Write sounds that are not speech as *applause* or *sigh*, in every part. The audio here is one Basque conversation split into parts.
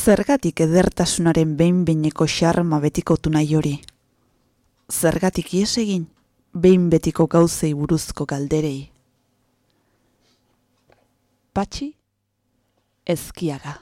Zergatik edertasunaren behin-behineko xarma betikotu nahi hori? Zergatik ies egin behin betiko gauzei buruzko galderei? Patxi, ezkiaga.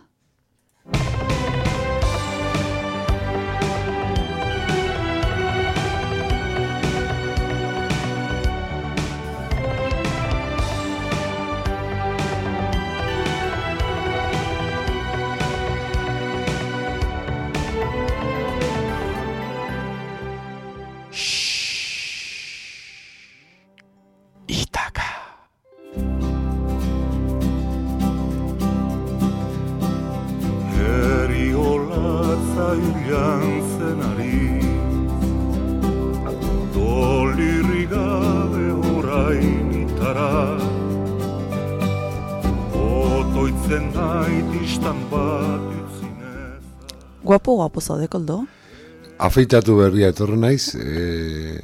Istan bat utzinez Guapo, guapo zaude, koldo? Afeitatu berria etorri naiz, e,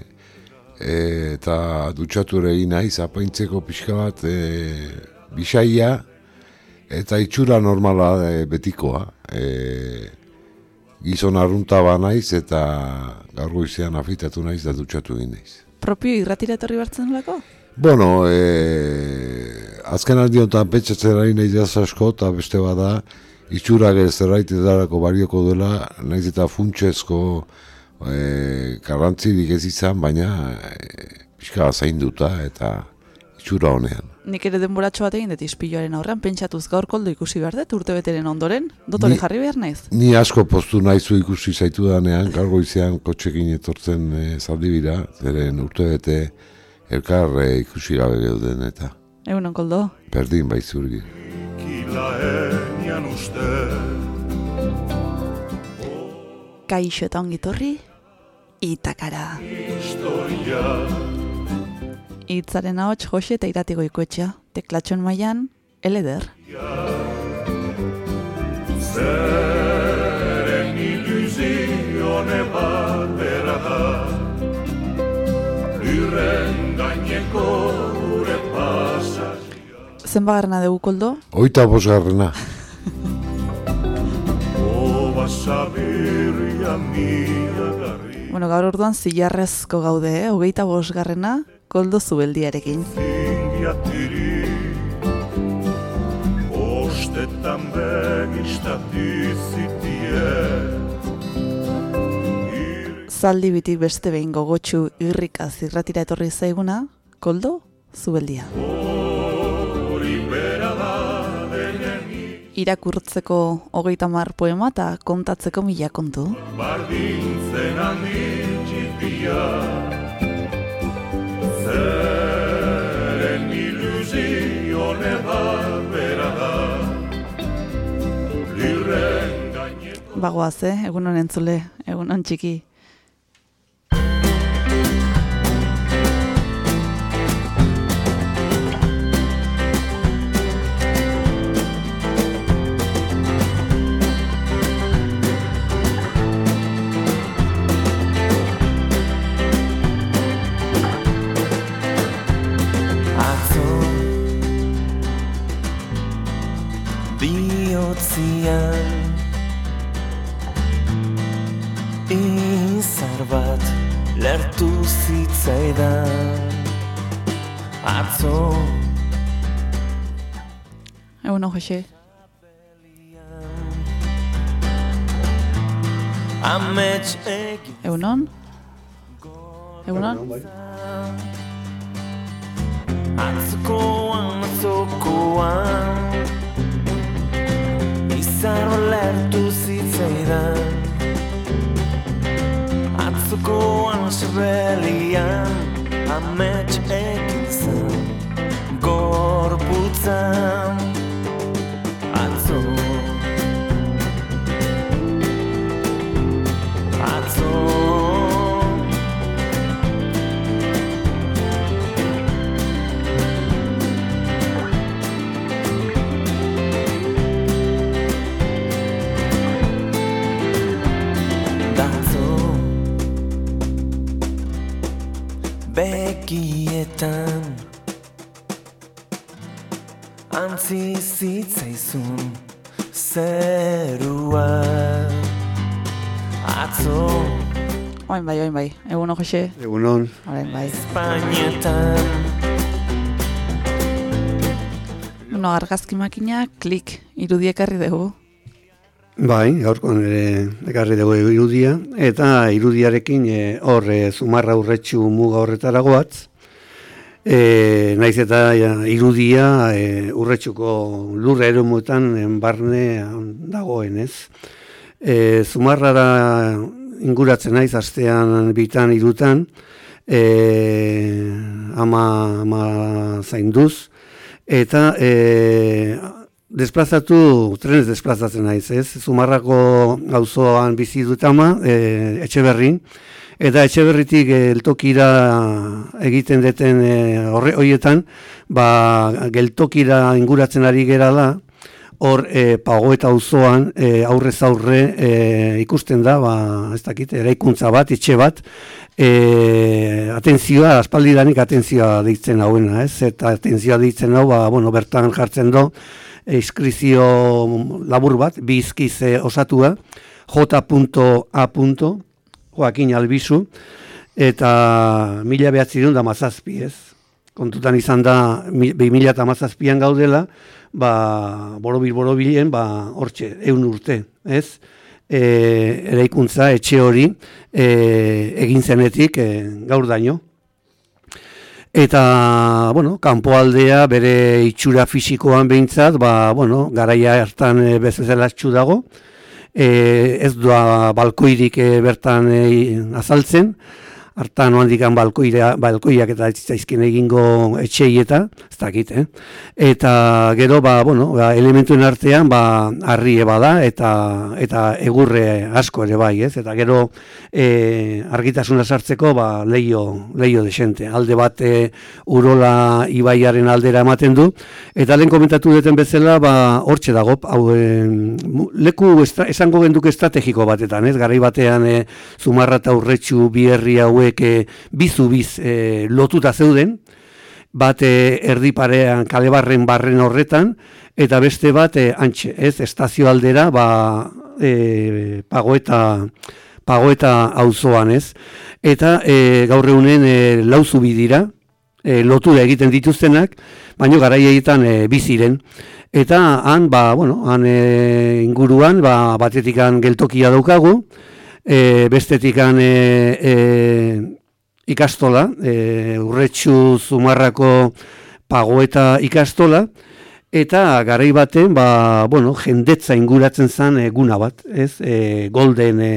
e, eta dutxatu ere naiz, apaintzeko pixka bat e, bisaia, eta itxura normala e, betikoa. E, gizon arrunta ba naiz, eta gaur goizean afeitatu naiz, da dutxatu egin naiz. Propio irratira etorri bartzen lako? Bueno, e, azken aldi honetan pentsatzen ari nahi asko, eta beste bada, itxurak ez zerbait edarako barioko duela, naiz eta funtsezko e, garrantzirik ez izan, baina e, pixka zainduta eta itxura honean. Nik ere denboratxo bat egin dut ispiloaren aurrean, pentsatuz gaur koldo ikusi behar dut urte beteren ondoren, dotore jarri behar naiz? Ni asko postu naizu ikusi zaitu danean, gaur goizean kotxekin etortzen e, zaldibira, zeren urte bete elkar e, ikusi gabe geuden eta Egunon, koldo? berdin enian uste Kaixo eta ongitorri, itakara. historia Itzaren ahots Jose eta iratigo ikoetxea, teklatxon mailan, eleder. Zeren ilusione bat bera da Lirren gaineko Zenbagarrena dugu koldo? Oita bosgarrena, Bueno, gaur orduan zilarrezko gaude, eh? hogeita bosgarrena, koldo zubeldiarekin. Ostetan Zaldi bitik beste behin gogotsu irrika zirratira etorri zaiguna, koldo zubeldia. Hori Irakurtzeko hogeita mar poema eta kontatzeko mila kontu. Bardintzen handitxipia Zeren ilusione bat bera da Bagoaz, eh? egun honen zule, egun hon txiki. Lertu zitzaidan Atzo Egun hon, Jose. Egun hon? Egun hon? Atzokoan, atzokoan Izar lertu zitzaidan Sebelian Amets egin zen Gorputzan Begietan Antzi zitzaizun zerua. Atzo. Oin bai, oin bai. Egun Jose, Egunon, orain bai. Espainietan Bueno, argazki makina, klik, irudiek ekarri dugu. Bai, gaurko nire ekarri dugu irudia, eta irudiarekin e, hor e, zumarra urretxu muga horretara goatz, e, naiz eta irudia e, urretxuko lurra eromuetan barne dagoen ez. E, zumarrara inguratzen naiz, astean bitan irutan, e, ama, ama zainduz, eta e, desplazatu, trenez desplazatzen naiz, ez? Zumarrako gauzoan bizi dut ama, e, etxe berrin, eta etxe berritik geltokira egiten deten e, horre hoietan, ba, geltokira inguratzen ari gera da, hor e, pago eta auzoan e, aurrez aurre e, ikusten da, ba, ez dakit, eraikuntza bat, etxe bat, e, atentzioa, aspaldidanik atentzioa deitzen hauena, ez? Eta atentzioa deitzen hau, ba, bueno, bertan jartzen do, eskrizio labur bat, bizkiz e, osatua, j.a. Joaquin Albizu, eta mila behatzirun da mazazpi, ez? Kontutan izan da, bi mila eta mazazpian gaudela, ba, borobil borobilen, ba, hortxe, eun urte, ez? E, eraikuntza, etxe hori, e, egin zenetik e, gaur daño. Eta, bueno, kanpoaldea bere itxura fisikoan behintzat, ba, bueno, garaia hartan e, bezala txu dago, e, ez doa balkoirik e, bertan e, azaltzen, hartan oandikan balkoira, balkoiak eta zaizkin egingo etxeieta, ez dakit, eh? Eta gero, ba, bueno, ba, elementuen artean, ba, harri eba da, eta, eta egurre asko ere bai, ez? Eta gero, e, argitasuna sartzeko, ba, leio, leio desente. Alde bat, urola ibaiaren aldera ematen du, eta lehen komentatu duten bezala, ba, hortxe dago, hau, e, leku estra, esango genduke estrategiko batetan, ez? Garai batean, e, zumarra eta urretxu bi herri hauek e, bizu biz e, lotuta zeuden, bat e, erdi parean kalebarren barren horretan, eta beste bat e, antxe, ez, estazio aldera, ba, e, pagoeta, pagoeta auzoan ez. Eta e, gaur egunen e, lauzu dira, e, lotura egiten dituztenak, baino garaietan e, biziren. Eta han, ba, bueno, han e, inguruan, ba, batetikan geltokia daukagu, e, bestetikan e, e, ikastola, e, urretxu zumarrako pagoeta ikastola, eta garai baten, ba, bueno, jendetza inguratzen zen eguna bat, ez? E, golden e,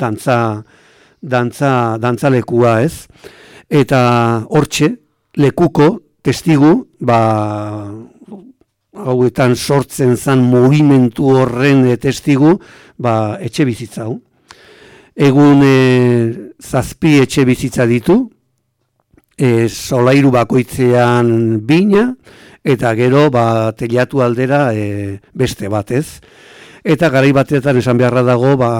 dantza, dantza, dantzalekua, ez? Eta hortxe, lekuko, testigu, ba, hauetan sortzen zan movimentu horren e, testigu, ba, etxe bizitza hau. Egun e, zazpi etxe bizitza ditu, e, solairu bakoitzean bina, eta gero ba, telatu aldera e, beste batez. Eta garai batetan esan beharra dago, ba,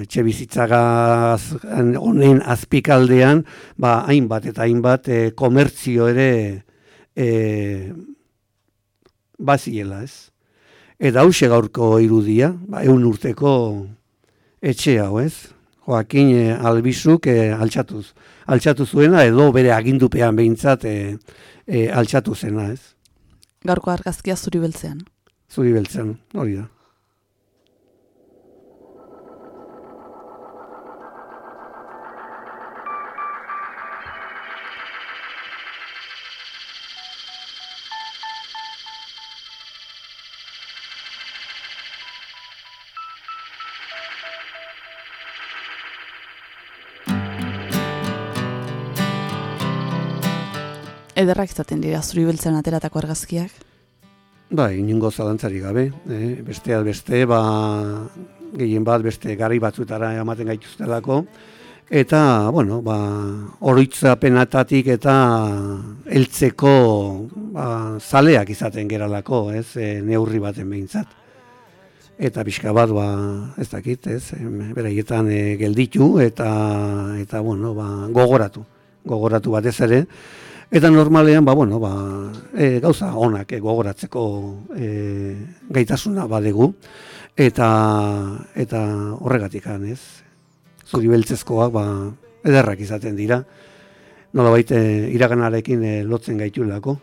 etxe bizitzagaz honen azpikaldean, ba, hainbat eta hainbat e, komertzio ere e, baziela ez. Eta hause gaurko irudia, ba, eun urteko etxe hau ez. Joakin e, albizuk e, altxatuz. Altxatu zuena edo bere agindupean behintzat e, e, altxatu zena ez. Gaurko argazkia zuri beltzean. Zuri beltzen, hori da. Ederrak izaten dira zuri beltzean ateratako argazkiak. Bai, inungo zalantzari gabe, eh? besteak beste, ba, gehien bat beste gari batzuetara ematen gaituztelako, eta, bueno, ba, oroitzapenatatik eta heltzeko ba, zaleak izaten geralako, ez, e, neurri baten behintzat. Eta pixka bat, ba, ez dakit, ez, beraietan e, gelditu eta, eta bueno, ba, gogoratu, gogoratu batez ere, Eta normalean, ba, bueno, ba, e, gauza onak e, gogoratzeko e, gaitasuna badegu, eta eta horregatik ez? Zuri beltzezkoak, ba, ederrak izaten dira, nola baite iraganarekin e, lotzen gaitulako.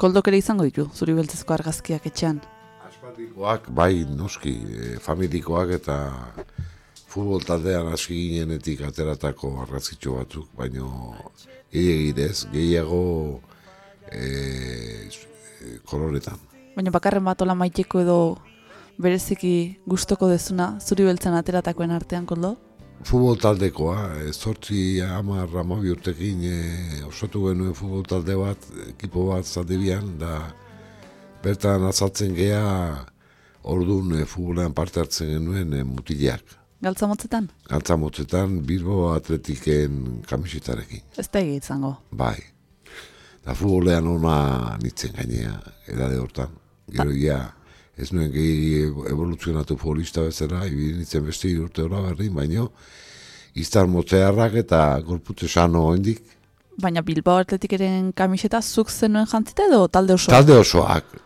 Koldok ere izango ditu, zuri beltzezko argazkiak etxean. Aspaldikoak, bai, noski, e, familikoak eta futbol taldean aski ginenetik ateratako argazkitxo batzuk, baino gehiagidez, gehiago e, koloretan. Baina bakarren bat ola maiteko edo bereziki gustoko dezuna, zuri beltzen ateratakoen artean, koldo? Futbol taldekoa, e, zortzi amar amabi urtekin e, osatu genuen futbol talde bat, ekipo bat zaldibian, da bertan azaltzen gea orduan e, futbolean parte hartzen genuen e, mutileak. Galtza motzetan? Galtza motzetan Bilbo Atletiken kamisetarekin. Ez da izango. Bai. Da futbolean ona nitzen gainea, edade hortan. Gero ia, ez nuen gehi evoluzionatu futbolista bezala, ibili nitzen beste urte hori berdin, baino, iztar motzearrak eta gorputze sano hendik. Baina Bilbao Atletikeren kamiseta zuk zenuen jantzita edo talde osoak? Talde osoak.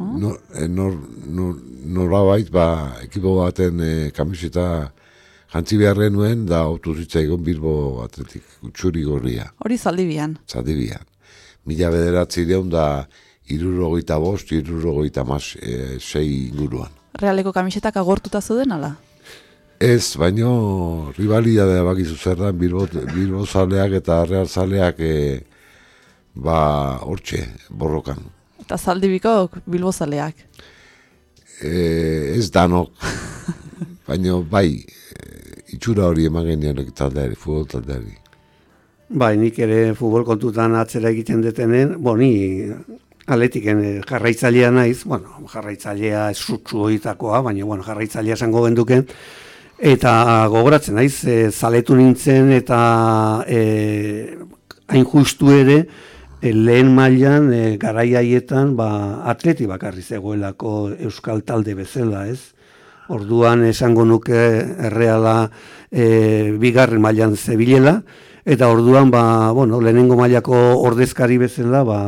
No, e, nor, nor, norabait, ba, ekipo baten e, kamiseta jantzi beharren nuen, da autu zitzaigun Bilbo Atletik utxuri gorria. Hori zaldibian. Zaldibian. Mila bederatzi deun da irurogeita bost, irurogeita mas, e, sei inguruan. Realeko kamisetak agortuta zuden, ala? Ez, baino rivalidadea bakizu zer da, Bilbo, Bilbo zaleak eta Real zaleak e, ba, hortxe, borrokan. Eta zaldibiko bilbozaleak. E, ez danok, *laughs* baina bai, e, itxura hori eman genian taldeari, futbol taldeari. Bai, nik ere futbol kontutan atzera egiten detenen, bo, ni aletiken eh, jarraitzailea naiz, bueno, jarraitzailea esutsu horitakoa, baina, bueno, jarraitzailea esango genduken, eta gogoratzen naiz, e, zaletu nintzen eta e, hain justu ere, lehen mailan e, garai haietan ba, atleti bakarri zegoelako euskal talde bezala, ez? Orduan esango nuke erreala e, bigarren mailan zebilela, eta orduan ba, bueno, lehenengo mailako ordezkari bezala ba,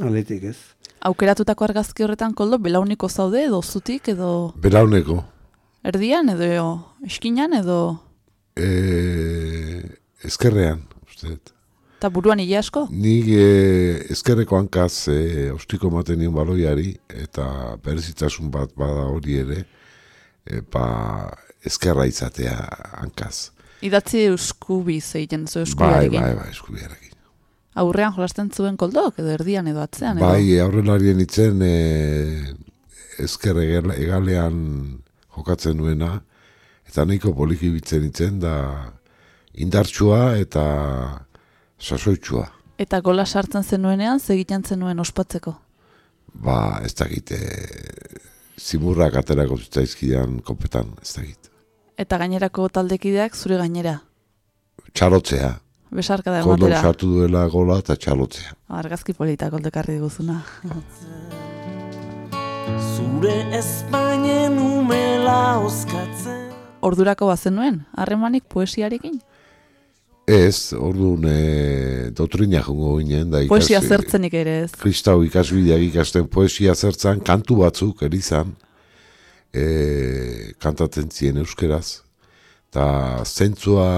atletik, ez? Aukeratutako argazki horretan koldo, belauniko zaude edo zutik edo... Belauneko. Erdian edo eskinan edo... E, ezkerrean, usteet. Eta buruan hile asko? Nik e, ezkerreko hankaz e, ostiko maten nion baloiari, eta berezitasun bat bada hori ere, e, ba, ezkerra izatea hankaz. Idatzi euskubi zeiten zu Bai, eskubiarekin. bai, bai, eskubiarekin. Aurrean jolasten zuen koldok, edo erdian edo atzean, edo? Bai, aurrelarien itzen e, ezker egale- egalean jokatzen nuena, eta nahiko poliki bitzen itzen, da indartsua eta sasoitsua. Eta gola sartzen zenuenean, segiten zenuen ospatzeko. Ba, ez dakit, e, zimurrak aterako zitzaizkidan kopetan, ez dakit. Eta gainerako taldekideak zure gainera. Txalotzea, Besarka da ematera. sartu duela gola eta txalotzea. Argazki polita koldekarri diguzuna. Zure ezpainen umela oskatzen Ordurako bazen nuen, harremanik poesiarekin. Ez, orduan e, dotrina jongo ginen, da ikasi... Poesia zertzenik ere ez. Kristau ikasbideak ikasten poesia zertzan, kantu batzuk erizan, e, kantatzen zien euskeraz, eta zentzua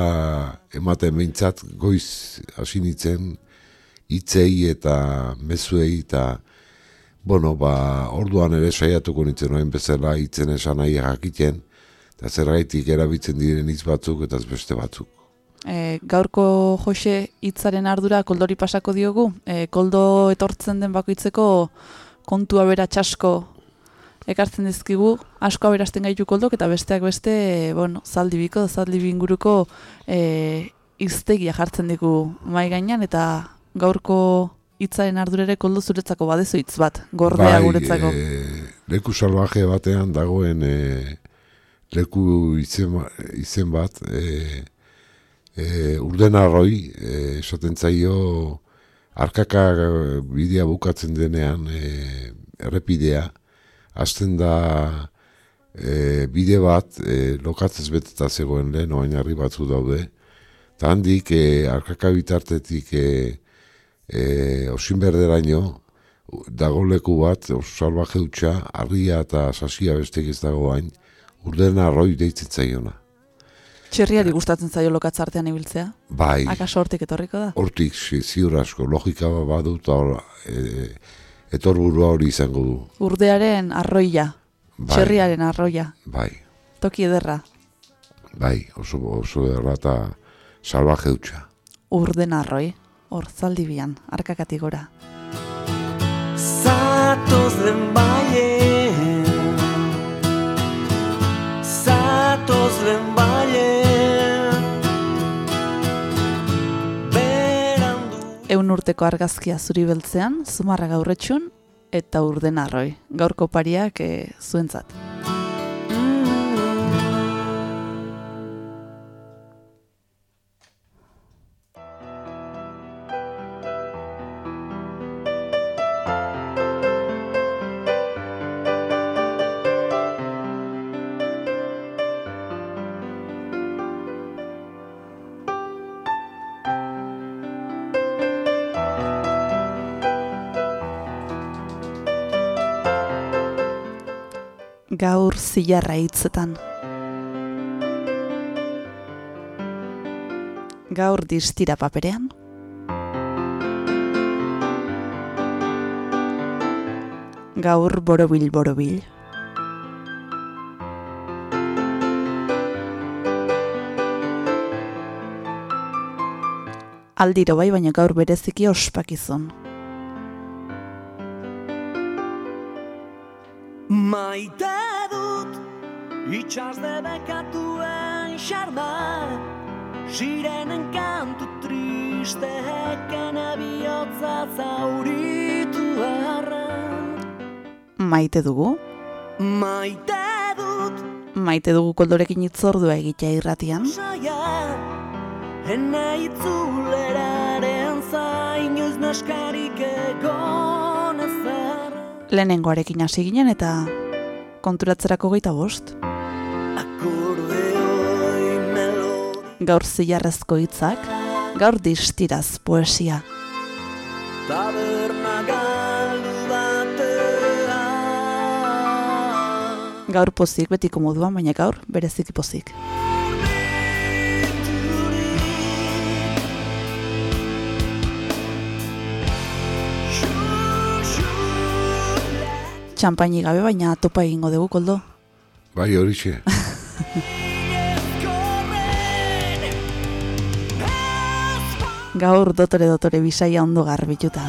ematen behintzat goiz hasi nintzen hitzei eta mezuei eta bueno, ba, orduan ere saiatuko nintzen noen bezala hitzen esan nahi jakiten, eta zergaitik erabiltzen diren hitz batzuk eta beste batzuk. E, gaurko Jose hitzaren ardura koldori pasako diogu. E, koldo etortzen den bakoitzeko kontu aberatsasko ekartzen dizkigu, asko aberasten gaitu koldok eta besteak beste, e, bueno, zaldibiko, zaldibi inguruko e, iztegia jartzen digu mai gainean eta gaurko hitzaren ardurere koldo zuretzako badezu hitz bat, gordea guretzako. e, leku salvaje batean dagoen e, leku izen, ba- izen bat, e, e, urdenarroi, e, esaten zaio, arkaka e, bidea bukatzen denean, e, errepidea, hasten da e, bide bat, e, lokatzez beteta zegoen lehen, oain harri batzu daude, eta handik, e, arkaka bitartetik, e, e, osin berderaino, dago leku bat, oso salvaje hutsa, arria eta sasia bestek ez dago hain, arroi deitzen zaiona. Txerriari gustatzen zaio lokatzartean ibiltzea? Bai, Akaso hortik etorriko da? hortik zi- ziur asko, logika bat badu eta hor, e, etorburua hori izango du. Urdearen arroia, Bai, txerriaren arroia, Bai, toki ederra, bai, oso, oso derra eta salvaje hutsa. urden arroi, hor zaldibian, arkakatik gora. Zatoz den baile Eun urteko argazkia zuri beltzean, zumarra gaurretxun, eta urden arroi. Gaurko pariak e, zuentzat. Zilarra hitzetan. Gaur distira paperean. Gaur borobil borobil. Aldiro bai, baina gaur bereziki ospakizun. Maite dut Itxas debekatuen xarma Sirenen kantu tristeken bihotza zauritu arren Maite dugu, Maite dut maite dugu koldorekin itzordua egitea irratian. saia Ene itzuleraren zainoiz naskarik egon ezer Lehenengoarekin hasi ginen eta konturatzerako geita bost. Gaur zilarrezko hitzak, gaur distiraz poesia. Taberna galdu batean Gaur pozik betiko moduan, baina gaur bereziki pozik. Txampaini gabe, baina topa egingo dugu, koldo. Bai, horixe. *laughs* Gaur dotore dotore bisaia ondo garbituta.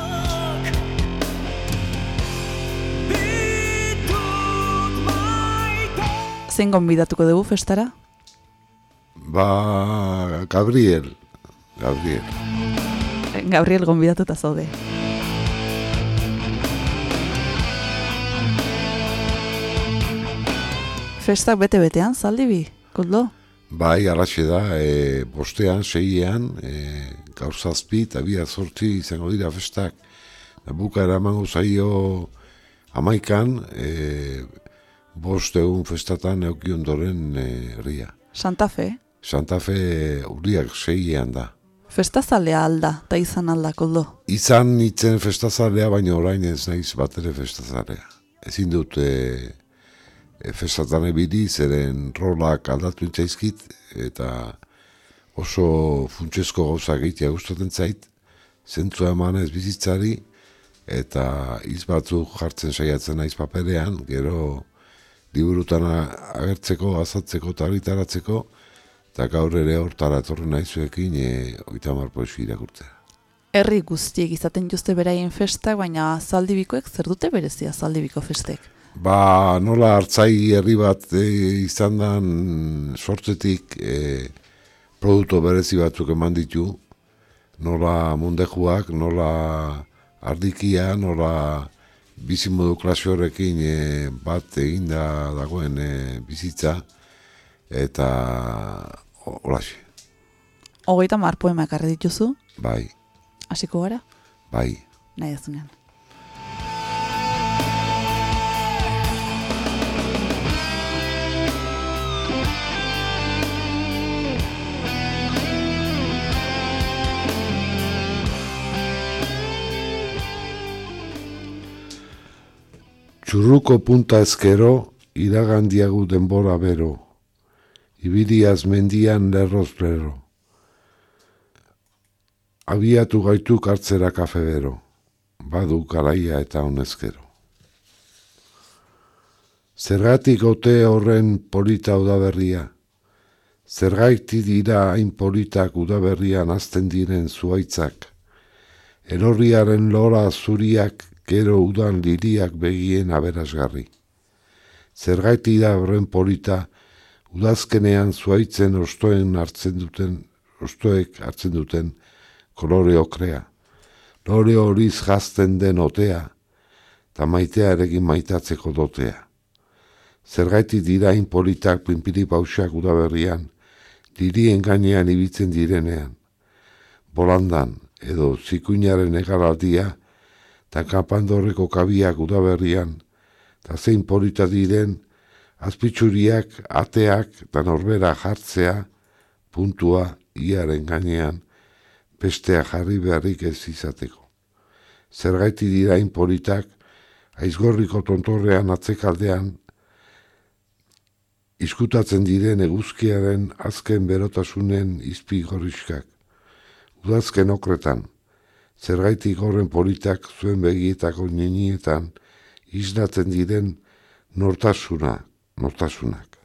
Zein gonbidatuko dugu festara? Ba, Gabriel. Gabriel. Gabriel gonbidatuta zaude. Festak bete-betean, zaldibi, koldo? Bai, alaxe da, e, bostean, seiean, e, gaur zazpi eta bi azortzi izango dira festak. Buka eramango zaio amaikan, e, bost egun festatan euki ondoren e, herria. Santa Fe, Santa Fe urriak seiean da. festazalea alda, eta izan alda, koldo. Izan nitzen festazalea, baina orain ez naiz bat ere festazalea. Ezin dut e, e, festatan ebili, zeren rolak aldatu intzaizkit, eta oso funtsezko gauza egitea gustatzen zait, zentzua emanez bizitzari, eta hitz batzuk jartzen saiatzen naiz paperean, gero liburutan agertzeko, azatzeko eta argitaratzeko, eta gaur ere hortara etorri naizuekin e, oita mar poesi irakurtzea. Herri guztiek izaten juzte beraien festak, baina zaldibikoek zer dute berezia zaldibiko festek. Ba, nola hartzai herri bat e, izan dan sortzetik e, produktu berezi batzuk eman ditu, nola mundejuak, nola ardikia, nola bizimodu klase horrekin e, bat eginda dagoen e, bizitza, eta ho- holaxe, Hogeita mar poema ekarri dituzu, bai, hasiko gara, bai. nahi azunean. Txurruko punta ezkero, iragandiagu denbora bero, ibiriaz mendian lerroz bero. Abiatu gaitu kartzera kafe bero, badu garaia eta honezkero. Zergatik ote horren polita udaberria, zergaiti dira hain politak udaberrian azten diren zuaitzak, erorriaren lora zuriak gero udan liriak begien aberasgarri. Zergaiti da horren polita, udazkenean zuaitzen ostoen hartzen duten, ostoek hartzen duten kolore okrea. Lore horiz jazten den otea, eta maitearekin maitatzeko dotea. Zergaiti dira hain politak pinpiri pausak udaberrian, dirien gainean ibitzen direnean. Bolandan, edo zikuinaren egaraldia, eta kapandorreko kabiak udaberrian, eta zein polita diren, azpitsuriak, ateak, eta norbera jartzea, puntua, iaren gainean, bestea jarri beharrik ez izateko. Zergaiti dira hain politak, aizgorriko tontorrean atzekaldean, Izkutatzen diren eguzkiaren azken berotasunen izpi gorriskak. Udazken okretan, zergaitik horren politak zuen begietako ninietan iznatzen diren nortasuna, nortasunak.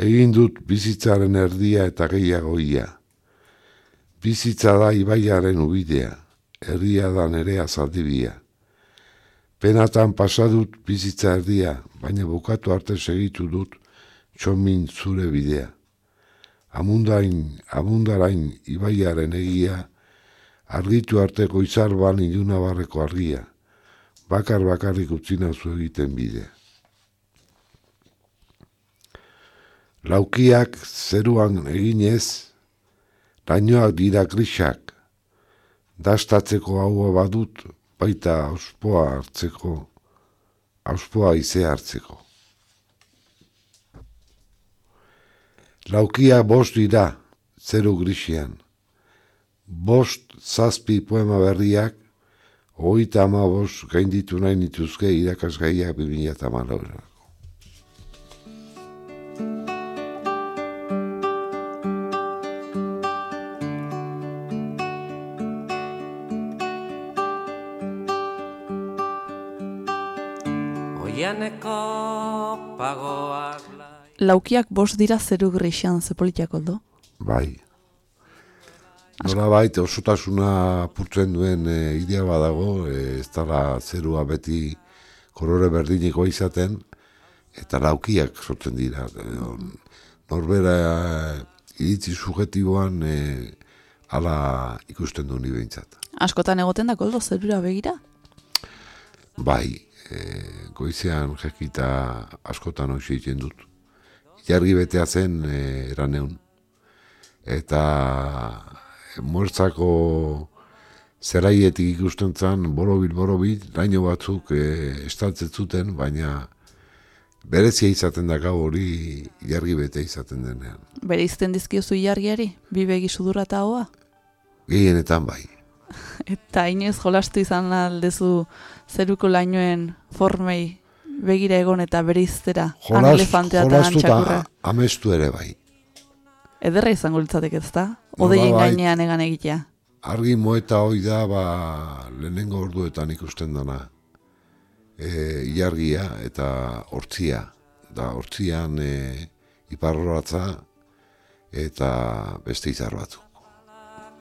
Egin dut bizitzaren erdia eta gehiago ia. Bizitza da ibaiaren ubidea, herria da nere azaldibia. Penatan pasadut bizitza erdia, baina bukatu arte segitu dut txomin zure bidea. Amundain, amundarain ibaiaren egia, argitu arte goizarban iluna barreko argia, bakar bakarrik utzina zu egiten bidea. Laukiak zeruan eginez, lainoak dira grisak, dastatzeko haua badut, baita auspoa hartzeko, auspoa ize hartzeko. Laukia bost dira, zeru grisian. Bost zazpi poema berriak, hogeita ama bost gainditu nahi nituzke irakasgaiak 2008 Oianeko pagoak Laukiak bost dira zeru grisian zepolitiak oldo. Bai. Nola baita osotasuna purtzen duen e, idea badago, e, ez dara zerua beti kolore berdiniko izaten, eta laukiak sortzen dira. Norbera e, iritzi subjetiboan e, ala ikusten du ni behintzat. Askotan egoten da koldo zerura begira? Bai, e, goizean jekita askotan hoxe egiten dut. Jargi betea zen e, eraneun. Eta muertzako zeraietik ikusten zen, borobil, borobil, laino batzuk e, estaltzen zuten, baina berezia izaten da gau hori jargi bete izaten denean. Bere izten dizkiozu jargiari, bi begi sudurra eta hoa? Gehienetan bai. *laughs* Eta inoez jolastu izan aldezu zeruko lainoen formei begira egon eta bere iztera, han Jolas, elefantea eta antxakurra. amestu ere bai. Ederra izango litzatek ez da? Odeien Nolabait. gainean egan egitea. Argi moeta hoi da, ba, lehenengo orduetan ikusten dana. E, iargia eta hortzia. Da, hortzian e, iparroratza eta beste izar batzuk.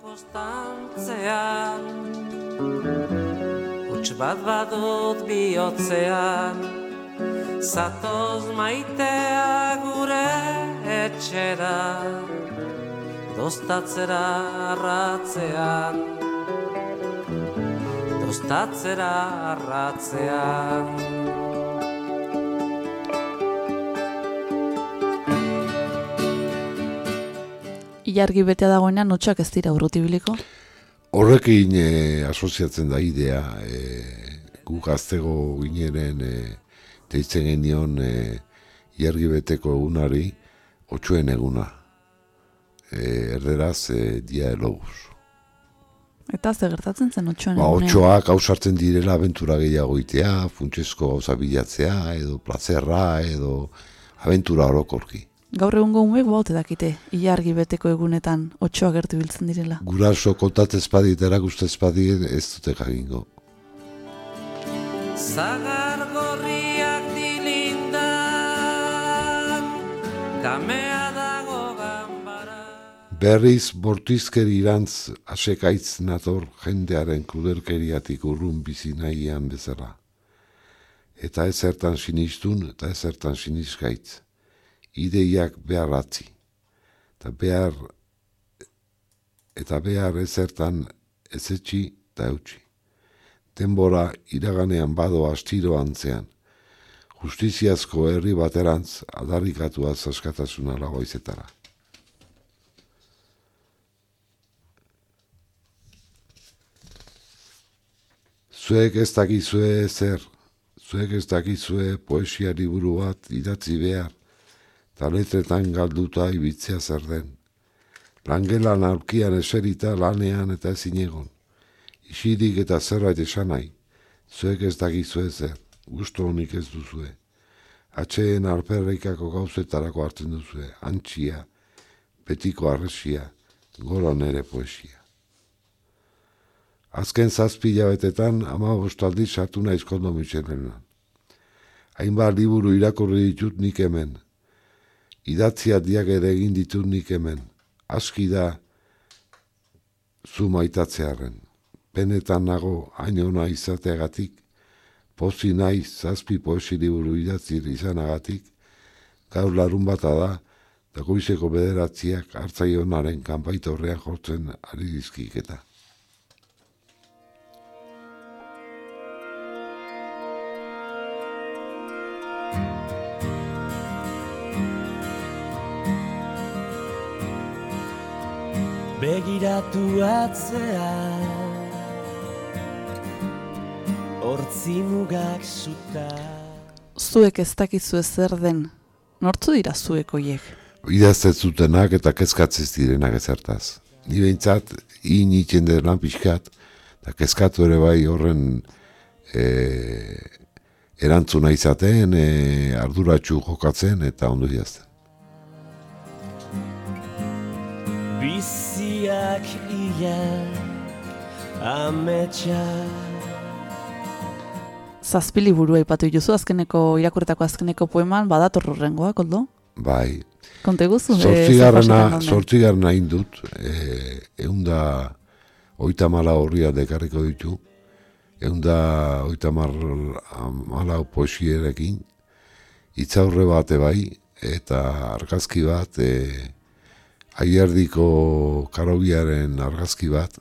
kostantzean Huts bat badut bihotzean Zatoz maitea gure etxera Dostatzera arratzean Dostatzera arratzean Ilargi betea dagoenean notxak ez dira urrutibiliko. Horrekin e, asoziatzen da idea, e, guk aztego gineren e, deitzen genion e, iargi beteko egunari, otxuen eguna. E, erderaz, e, dia eloguz. Eta ze gertatzen zen otxoan Ba, otxoak hausartzen direla abentura gehiago itea, funtsezko gauza bilatzea, edo plazerra, edo abentura orokorki. Gaur egungo umek baute dakite, ilargi beteko egunetan otxoa gertu biltzen direla. Guraso kontatez badit, erakustez badit, ez dute jakingo. Zagar gorriak Kamea dago ganbara Berriz bortizkeri irantz asekaitz nator jendearen krudelkeriatik urrun bizi nahian bezala. Eta ezertan sinistun eta ezertan siniskaitz. Ideiak behar atzi. Eta behar eta behar ezertan ezetxi eta eutxi. Denbora iraganean bado astiro antzean. Justiziazko herri baterantz adarrikatuaz askatasuna lagoizetara. Zuek ez dakizue zer, zuek ez dakizue poesia liburu bat idatzi behar, eta letretan galduta ibitzea zer den. Langelan aurkian eserita lanean eta ezin egon. Isirik eta zerbait esan nahi, zuek ez dakizue zer, gusto honik ez duzue. Atxeen arperreikako gauzetarako hartzen duzue, antxia, betiko arresia, goro nere poesia. Azken zazpi hilabetetan ama bostaldi sartu naiz kondo mitxelenan. Hainbat liburu irakurri ditut nik hemen. Idatzia diak ere egin ditut nik hemen. Aski da zu maitatzearen. Benetan nago hain ona izateagatik, pozi naiz zazpi poesi liburu idatzi izanagatik, gaur larun bata da, eta goizeko bederatziak hartzaionaren kanpaitorrean jortzen ari dizkiketa. Begiratu atzea Hortzi mugak suta Zuek ez dakizu zer den, nortzu dira zuek hoiek? idazten zutenak eta kezkatzez direnak ezertaz. Ni behintzat, in itxen den lan pixkat, eta kezkatu ere bai horren e, erantzuna izaten, e, arduratsu jokatzen eta ondo idazten. Biziak ia Ametsa Zazpili burua ipatu dituzu azkeneko irakurretako azkeneko poeman badator horrengoa, koldo? Bai, Konte guzu? eh, Zortzigarrena, zortzigarrena indut, e, eunda oita mala horria dekarriko ditu, eunda oita mala poesierekin, itzaurre bate bai, eta argazki bat, e, aierdiko karobiaren argazki bat,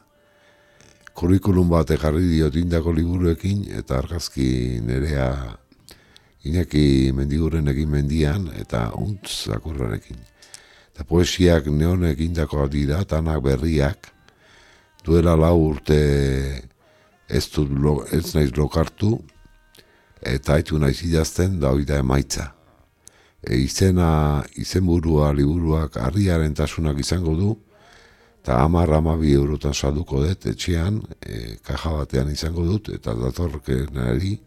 kurrikulum bat ekarri diot indako liburuekin, eta argazki nerea Iñaki mendiguren egin mendian eta untz akurrarekin. Eta poesiak neon egindakoak dira, tanak berriak, duela lau urte ez, dut lo, ez naiz lokartu, eta haitu naiz idazten da hori da emaitza. E, izena, izenburua, liburuak, harriaren tasunak izango du, eta hamar amabi eurotan salduko dut, etxean, e, kaja batean izango dut, eta datorkenari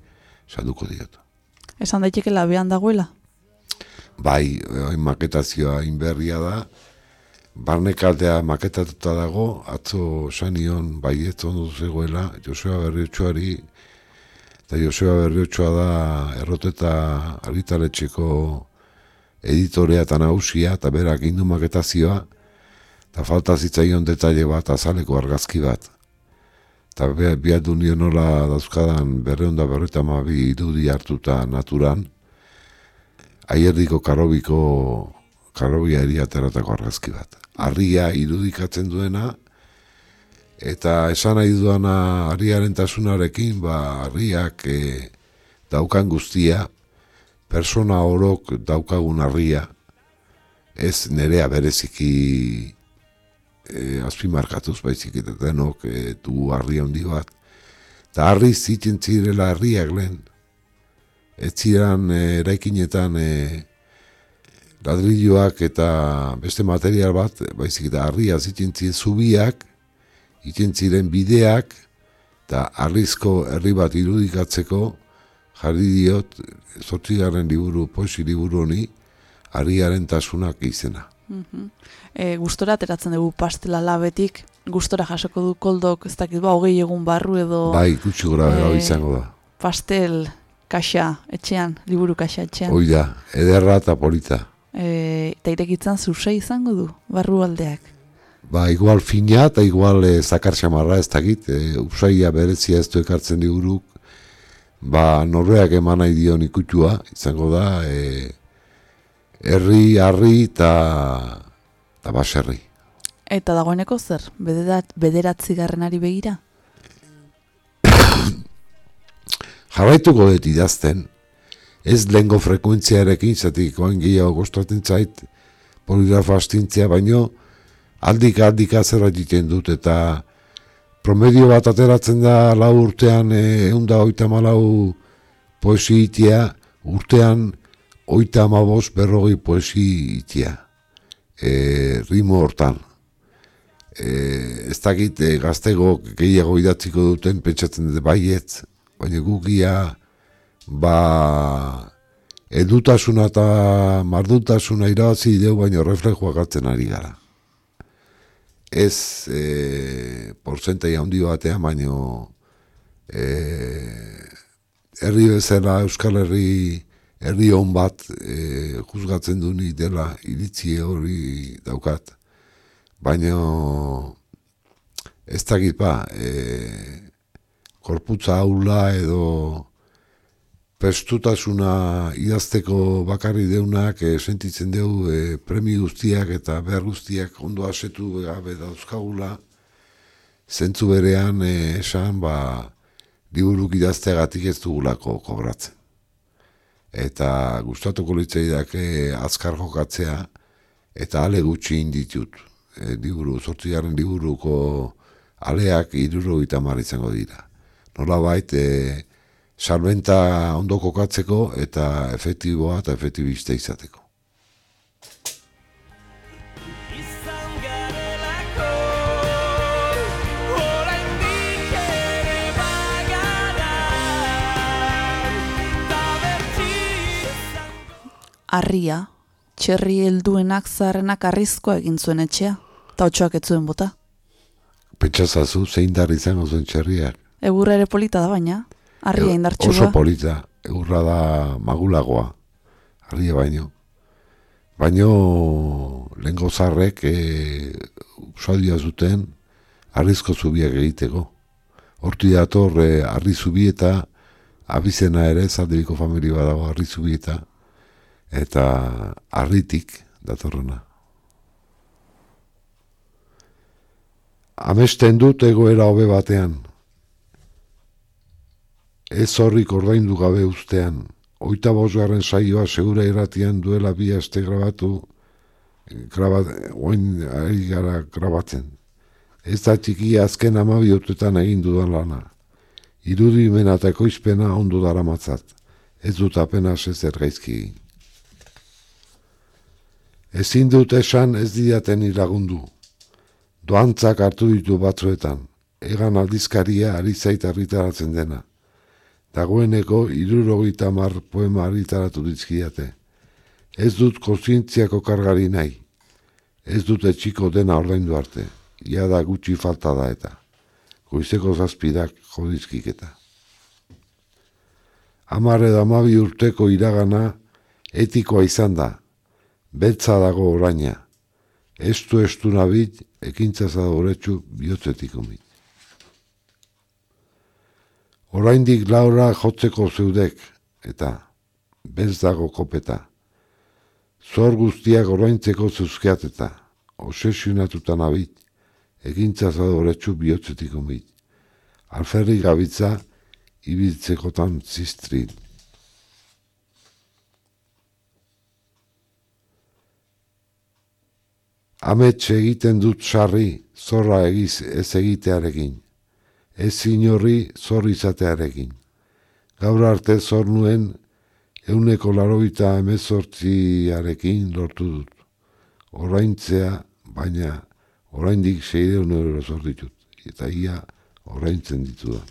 salduko diot. Esan daiteke labean dagoela? Bai, hain maketazioa inberria da, barnekaldea maketatuta dago, atzo sanion baiet ondo zegoela, Joseba Berriotxoari, eta Joseba Berriotxoa da erroteta argitaletxeko editorea eta nausia, eta berak indu maketazioa, eta falta zitzaion detaile bat, azaleko argazki bat. Eta biatu nio nola dauzkadan berreunda berreta mabi idudi hartuta naturan, aierdiko karobiko karobia ateratako argazki bat. Harria irudikatzen duena, eta esan nahi duana harriaren tasunarekin, ba, harriak e, daukan guztia, persona orok daukagun harria, ez nerea bereziki e, azpimarkatuz baizik eta denok e, du harri handi bat. Eta harri zitzen zirela harriak lehen. Ez ziren e, eraikinetan e, ladrilloak eta beste material bat, baizik eta harria zitzen ziren zubiak, iten ziren bideak, eta arrizko herri bat irudikatzeko, jarri diot, zortzigarren liburu, poesi liburu honi, harriaren tasunak izena. E, gustora ateratzen dugu pastela labetik, gustora jasoko du koldok, ez dakit ba, hogei egun barru edo Bai, gutxi gora bera Eh, izango da. pastel kaxa etxean, liburu kaxa etxean. Hoi da, ederra eta polita. E, eta irekitzen zuze izango du, barru aldeak. Ba, igual fina eta igual e, zakar xamarra ez dakit, e, usaia berezia ez du ekartzen liburuk, ba, norbeak eman nahi dion ikutua, izango da, e, herri, harri eta eta baserri. Eta dagoeneko zer, bederat, bederatzi garrenari begira? *coughs* Jarraituko dut idazten, ez lengo frekuentziarekin, zatik oain gehiago gostatzen zait, poligrafa astintzea, baino aldik aldik azera egiten dut, eta promedio bat ateratzen da lau urtean egun da oita malau poesi itia, urtean oita amabos berrogei poesi itia, e, rimo hortan. E, ez dakit e, gaztego gehiago idatziko duten pentsatzen dut baietz, baina gugia ba edutasuna eta mardutasuna irabazi deu baino reflejoak hartzen ari gara. Ez e, porzentai handi batean, baino e, herri bezala Euskal Herri herri hon bat e, juzgatzen du ni dela iritzi hori daukat. Baina ez dakit ba, e, korputza aula edo prestutasuna idazteko bakarri deunak e, sentitzen dugu e, premi guztiak eta behar guztiak ondo asetu gabe dauzkagula zentzu berean e, esan ba liburuk idazteagatik ez dugulako kobratzen. Eta gustatuko litzaidake azkar jokatzea eta ale gutxi inditut. E, liburu, zortzigarren liburuko aleak iruro izango dira. Nola bait, e, salbenta ondo kokatzeko eta efektiboa eta efektibista izateko. Harria, txerri helduenak zaharrenak arrizkoa egin zuen etxea, eta otxoak ez zuen bota. Pentsazazu zein dar izango zuen txerriak. Egurra ere polita da baina, harria E- indartsua. Oso polita, eurra da magulagoa, harria baino. Baino lengo zarrek e, usadia zuten harrizko zubiak egiteko. Horti dator e, harri zubi eta abizena ere, zaldebiko familia badago harri zubi eta eta harritik datorrena. Amesten dut egoera hobe batean, Ez horrik ordaindu gabe ustean. Oita bosgarren saioa segura irratian duela bi aste grabatu, grabat, oin ari gara grabatzen. Ez da txiki azken amabi urtetan egin dudan lana. Irudimena eta ekoizpena ondo dara matzat. Ez dut apenas ezer gaizki egin. Ezin dut esan ez didaten iragundu. Doantzak hartu ditu batzuetan. Egan aldizkaria ari zait argitaratzen dena dagoeneko irurogeita mar poema argitaratu dizkiate. Ez dut kontzientziako kargari nahi. Ez dut etxiko dena ordaindu arte. Ia da gutxi falta da eta. Goizeko zazpidak jodizkik eta. Amar edo amabi urteko iragana etikoa izan da. Betza dago oraina. Estu estu nabit, ekintza zadoretsu bihotzetik umit. Oraindik laura jotzeko zeudek, eta bez dago kopeta. Zor guztiak oraintzeko zuzkeat eta, obsesionatuta nabit, egintza zadoretsu bihotzetik umit. Alferri gabitza, ibiltzekotan zistrin. Amets egiten dut sarri, zorra egiz ez egitearekin. Ez inorri zor izatearekin. Gaur arte zor nuen euneko laroita emezortziarekin lortu dut. Oraintzea, baina oraindik seireun euro zor ditut. eta ia oraintzen ditu da.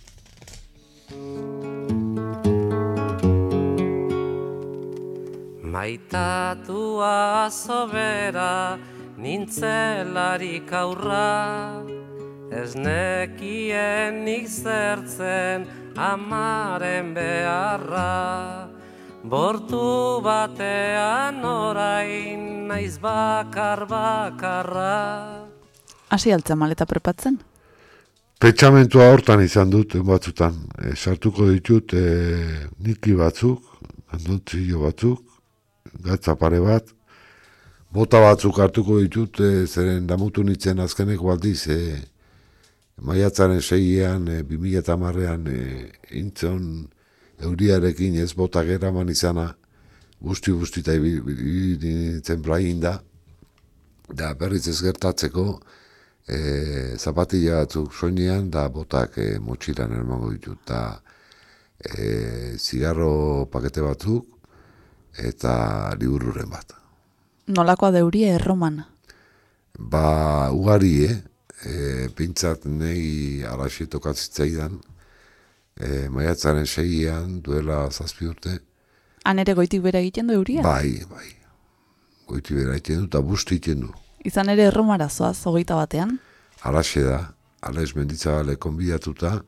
Maitatua zobera nintzelarik aurra Ez nekien nik zertzen amaren beharra Bortu batean orain naiz bakar bakarra Hasi altza maleta prepatzen? Pentsamentua hortan izan dut batzutan. E, sartuko ditut e, niki batzuk, andotzio batzuk, gatza pare bat, bota batzuk hartuko ditut, e, zeren damutu nintzen azkeneko aldiz, e, maiatzaren seian, e, 2008an, e, intzon euriarekin ez bota geraman izana, guzti guztita ibili nintzen brain da, da berriz ez gertatzeko, e, zapatilla batzuk soinean da botak e, motxilan eramango ditut da e, zigarro pakete batzuk eta libururen bat. Nolakoa deuria erroman. Ba, ugari, eh? E, pintzat nahi alaxi tokazitzaidan, e, maiatzaren seian duela zazpi urte, Han ere goitik bera egiten du euria? bai, bai, goiti bera egiten du eta busti egiten du. Izan ere erromara zoaz, hogeita batean. Alaxe da, Alex Menditzabale konbidatuta,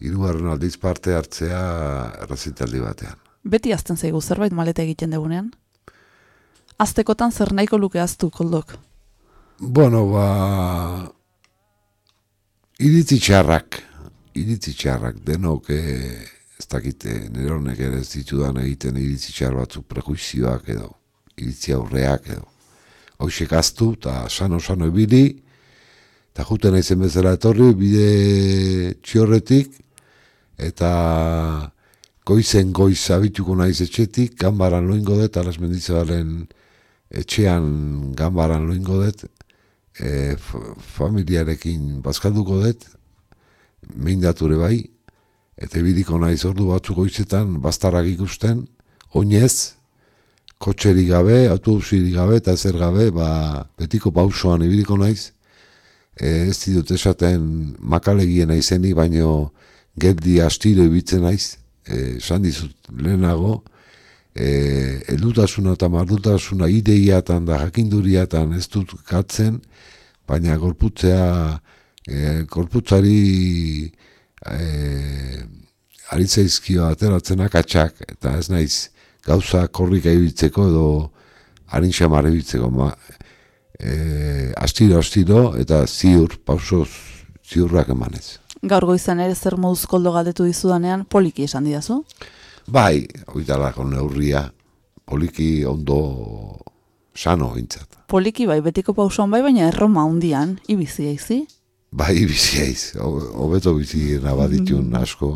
hirugarren aldiz parte hartzea errezitaldi batean. Beti azten zaigu zerbait maleta egiten dugunean. Aztekotan zer nahiko luke aztu, koldok. Bueno, ba... Iritzi txarrak, iritzi txarrak, denok eh, ez dakite, nire honek ere ez ditudan egiten iritzi txar batzuk prejuizioak edo, iritzi aurreak edo. Hoxek aztu, eta sano-sano ibili, eta juten naizen bezala etorri, bide txiorretik, eta goizen goiz abituko naiz etxetik, ganbaran loingo dut, alas menditzabalen etxean ganbaran loingo dut, e, fa- familiarekin bazkalduko dut, mindature bai, eta bidiko naiz ordu batzuk goizetan, bastarrak ikusten, oinez, kotxerik gabe, autobusirik gabe, eta zer gabe, ba, betiko pausoan ibiliko naiz, e, ez ditut esaten makalegiena izenik, baino geldi astiro ibitzen naiz, e, esan dizut lehenago, e, eldutasuna eta mardutasuna ideiatan da jakinduriatan ez dut katzen, baina gorputzea, e, gorputzari e, aritzaizkio ateratzen akatsak, eta ez naiz gauza korrika ibiltzeko edo harin xamar ibiltzeko, ma, e, astiro, astiro, eta ziur, pauso ziurrak emanez. Gaur goizan ere zer moduz koldo galdetu dizudanean, poliki esan didazu. Bai, oitalako neurria, poliki ondo sano bintzat. Poliki bai, betiko pausoan bai, baina erroma hundian, ibizi eizi. Bai, *laughs* bizi aiz, ho- hobeto bizi nabaditun asko,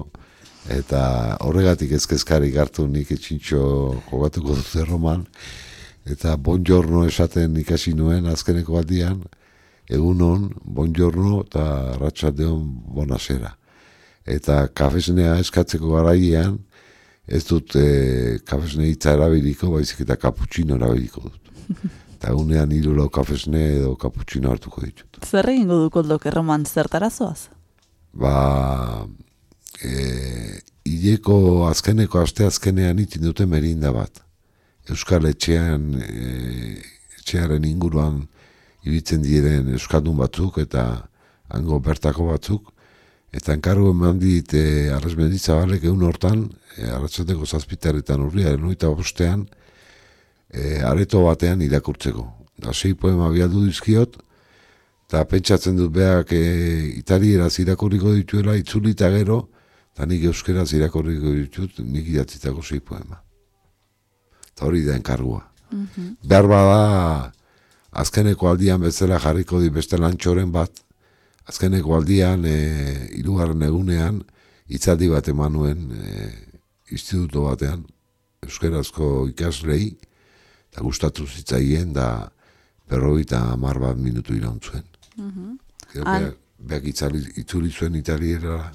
eta horregatik ezkezkarik hartu nik etxintxo jogatuko dut erroman, eta bonjorno esaten ikasi nuen azkeneko batian, egunon, bonjorno eta ratxateon bonasera. Eta kafesnea eskatzeko garaian, ez dut e, kafesne hitza erabiliko, baizik eta kaputxino erabiliko dut. *laughs* Eta egunean hiru lau kafesne edo kaputxino hartuko ditut. Zer egingo du koldok erroman zertara zoaz? ba, e, hileko azkeneko aste azkenean itin dute merinda bat. Euskal etxean, e, etxearen inguruan ibitzen diren euskaldun batzuk eta hango bertako batzuk. Eta enkargo eman dit e, Arras Menditzabalek egun hortan, e, arratsateko zazpitaretan urriaren oita bostean, e, areto batean irakurtzeko. Da sei poema bialdu dizkiot, eta pentsatzen dut beak e, italieraz irakurriko dituela itzuli eta gero, eta nik euskeraz irakurriko ditut, nik idatzitako sei poema. Eta hori da enkargua. Behar bada, azkeneko aldian bezala jarriko di beste lantxoren bat, azkeneko aldian, e, irugarren egunean, hitzaldi bat eman nuen e, instituto batean, euskerazko ikaslei, eta gustatu zitzaien, da berrogeita hamar bat minutu iraun zuen. Gero Han- beak, beak itzali, itzuli zuen italiera,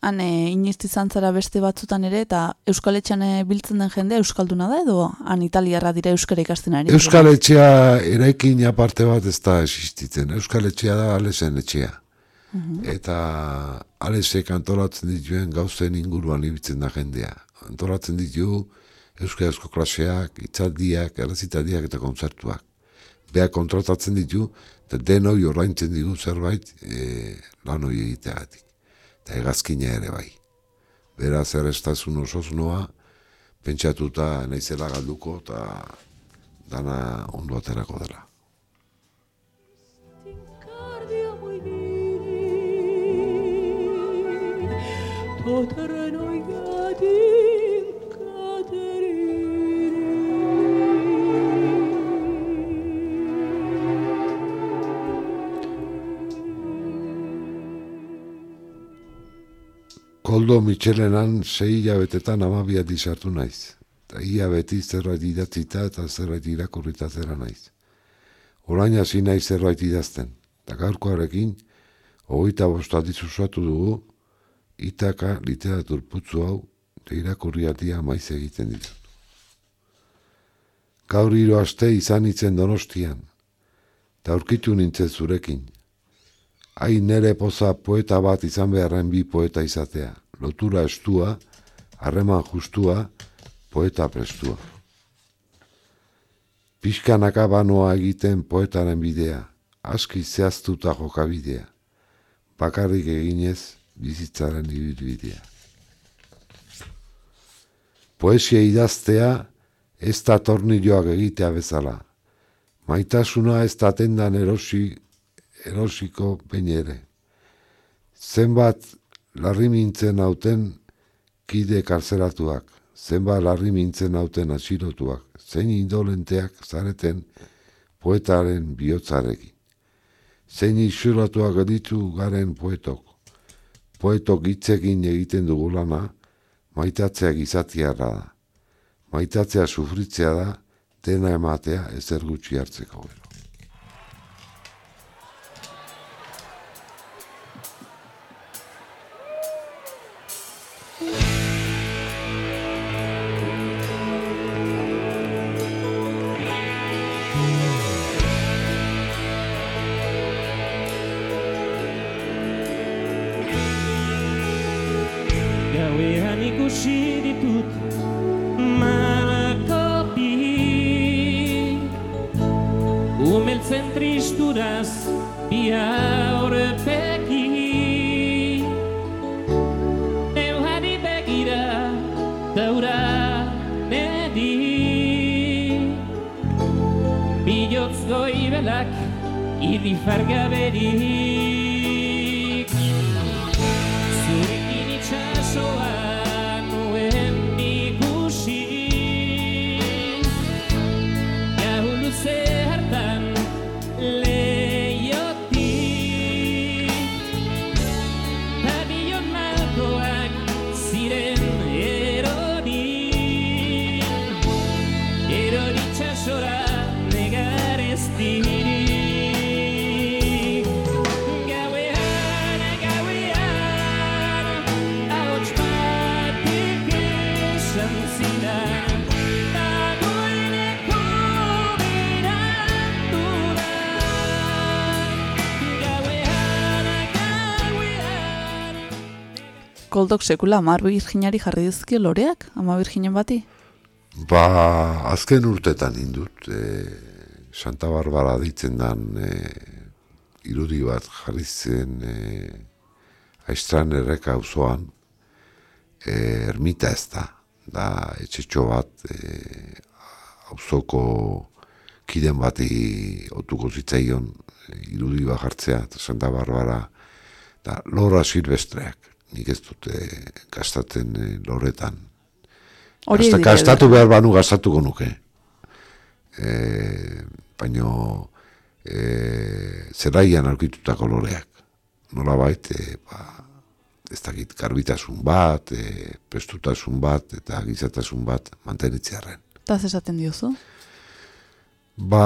Han e, inizt izan zara beste batzutan ere, eta Euskal Etxean e, biltzen den jende Euskalduna da edo han italiarra dira Euskara ikasten ari? Euskal Etxea eraikin aparte bat ez da existitzen. Euskal Etxea da alesen etxea. eta alesek antolatzen dituen gauzen inguruan ibiltzen da jendea. Antolatzen ditu euskarazko klaseak, itzaldiak, errezitadiak eta kontzertuak. Beak kontratatzen ditu, eta denoi ordaintzen digu zerbait e, lan hori egiteagatik. Eta hegazkina ere bai. Beraz errestazun osozunoa, pentsatuta naizela galduko, eta dana ondo aterako dela. Cardiamo i vini, Koldo Michelenan sei hilabetetan amabia disartu naiz. Eta ia beti zerbait idatzita eta zerbait irakurrita zera naiz. Orain hasi naiz zerbait idazten. Eta gaurkoarekin, hogeita bost aldiz usatu dugu, itaka literatur putzu hau, eta irakurriatia maiz egiten ditut. Gaur hiru aste izan itzen donostian, eta aurkitu nintzen zurekin, hain nere poza poeta bat izan beharren bi poeta izatea. Lotura estua, harreman justua, poeta prestua. Pixkanaka banoa egiten poetaren bidea, aski zehaztuta jokabidea. Bakarrik eginez bizitzaren ibilbidea. Poesia idaztea ez da tornilloak egitea bezala. Maitasuna ez da tendan erosi erosiko behin. Zenbat larri mintzen hauten kide karzeratuak, zenbat larri mintzen hauten atxilotuak, zein indolenteak zareten poetaren bihotzarekin. Zein isuratuak editu garen poetok. Poetok hitzekin egiten dugu lana, maitatzea gizatiarra da. Maitatzea sufritzea da, dena ematea ezer gutxi hartzeko gero. Sekula amar virginari jarri dizkio loreak, ama virginen bati? Ba, azken urtetan indut, e, Santa Barbara ditzen dan e, irudi bat jarri zen e, aiztran erreka auzoan e, ermita ez da, da etxetxo bat e, auzoko kiden bati otuko zitzaion e, irudi bat jartzea, Santa Barbara, da lora silvestreak, nik ez dute gastatzen e, loretan, Hori Gasta, dira gastatu behar banu gastatuko nuke. E, baino e, zeraian aurkitutako loreak. Nola bait, e, ba, ez dakit, garbitasun bat, e, prestutasun bat, eta gizatasun bat mantenitzearen. Eta ez esaten diozu? Ba,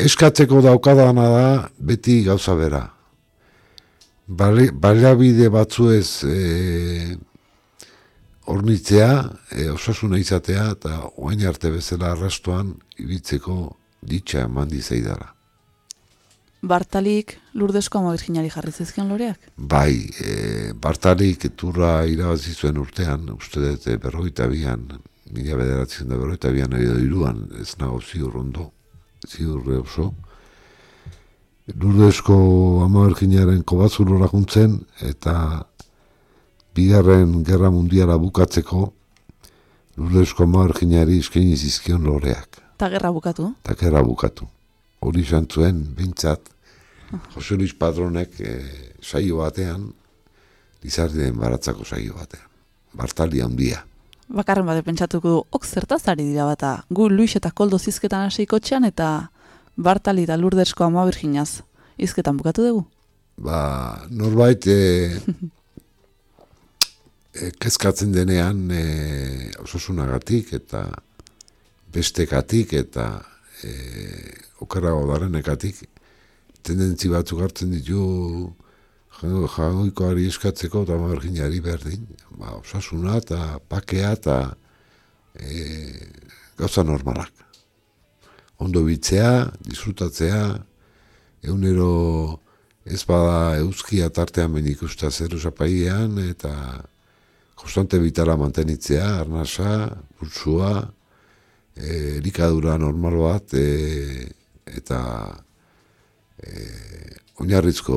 eskatzeko daukadana da beti gauza bera. Baliabide batzuez e, ornitzea, e, osasuna izatea, eta oain arte bezala arrastoan ibiltzeko ditxa eman dizaidara. Bartalik lurdesko ama virginari jarri zizkion loreak. Bai, e, Bartalik turra irabazi zuen urtean, uste dut berrogeita bian, mila bederatzen da berrogeita bian edo iruan, ez nago ziur ondo, ziur oso. Lurdesko ama virginaren kobatzuro laguntzen, eta bigarren gerra mundiala bukatzeko, Lurdesko ama virginari eskaini zizkion loreak. Ta gerra bukatu. eta gerra bukatu. Hori izan zuen, bintzat, Jose Luis Padronek e, saio batean, Lizardien baratzako saio batean. Bartali handia. Bakarren bade pentsatuko du, ok zertaz ari dira bata, gu Luis eta Koldo zizketan hasi kotxean eta Bartali da lurdesko ama virginaz. Izketan bukatu dugu. Ba, norbait e, *laughs* e, kezkatzen denean e, osasunagatik eta bestekatik eta e, okerrago darenekatik tendentzi batzuk hartzen ditu jagoikoari eskatzeko eta marginari berdin. Ba, osasuna eta pakea eta e, gauza normalak. Ondo bitzea, disfrutatzea, egunero ez bada euskia tartean ben ikusta zer usapaian eta konstante bitala mantenitzea, arnasa, pulsua, e, elikadura normal bat e, eta e, oinarrizko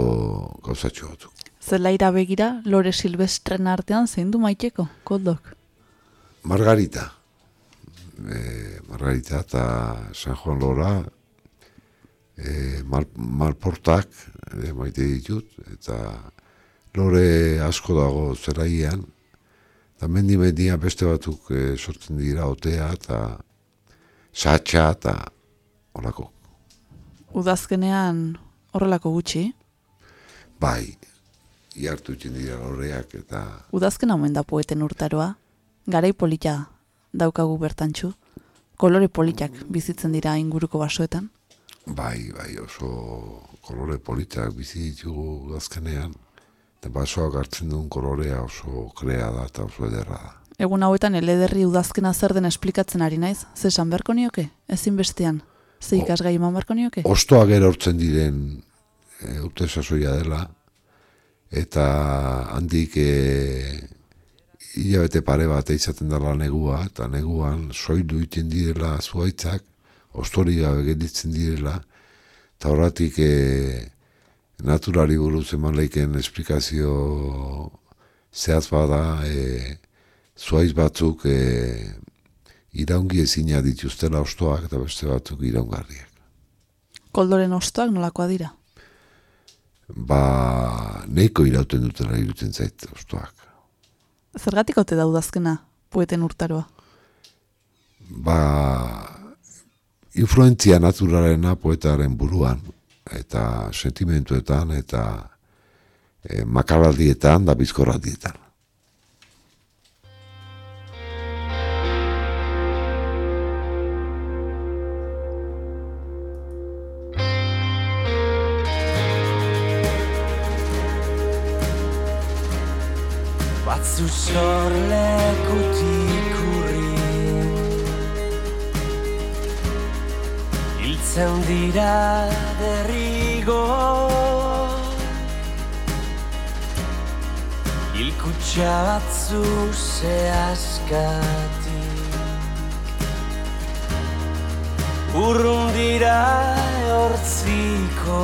gauzatxo batzuk. Zelaira begira, lore silvestren artean zein du maiteko, Koldok. Margarita. E, Margarita eta San Juan Lora e, mal, malportak e, maite ditut eta lore asko dago zeraian eta mendi mendia beste batzuk e, sortzen dira otea eta satxa eta horako Udazkenean horrelako gutxi. bai iartu dira loreak eta Udazken omen da poeten urtaroa. Garai polita daukagu bertantxu. Kolore politak bizitzen dira inguruko basoetan. bai, bai oso kolore politak bizi ditugu azkenean eta basoak hartzen duen kolorea oso krea da eta oso ederra da. Egun hauetan elederri udazkena zer den esplikatzen ari naiz, ze beharko nioke, ezin bestean, ze ikasgai eman beharko nioke. Ostoak erortzen diren e, sasoia dela eta handik e, hilabete pare bat izaten dela negua eta neguan soilu iten direla zuaitzak ostori gabe gelditzen direla eta horratik e, naturari buruz eman leiken esplikazio zehaz bada e, zuaiz batzuk e, iraungi ezina dituztela ostoak eta beste batzuk iraungarriak. Koldoren ostoak nolakoa dira. ba, neiko irauten dutela irutzen zait, ostoak. Zergatik ote da udazkena, poeten urtaroa. Ba, influentzia naturalena poetaren buruan, eta sentimentuetan, eta e, makalaldietan, da bizkorraldietan. Sorlekutik urri. Hiltzen dira derrigo. Hilkutxa batzu zehazkatik Urrun dira hortziko.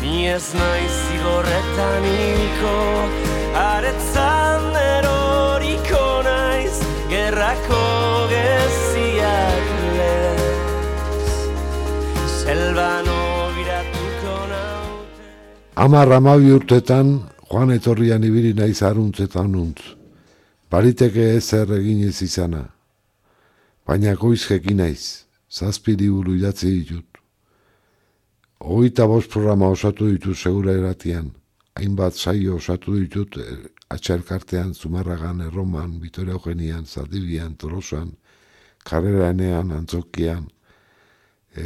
Ni ez naiz zigorretan hilko Aretzan eroriko naiz Gerrako geziak lez Selban obiratuko naute Amar amabi urtetan, joan etorrian ibili naiz aruntzetan nuntz. Bariteke ezer egin ez izana. Baina goiz naiz, zazpi liburu idatzi ditut. Hogeita bost programa osatu ditut segura eratian. Hainbat saio osatu ditut eh, atxerkartean, Zumarragan, Erroman, Vitoria Eugenian, Zaldibian, Tolosan, Karreraenean, Antzokian, e,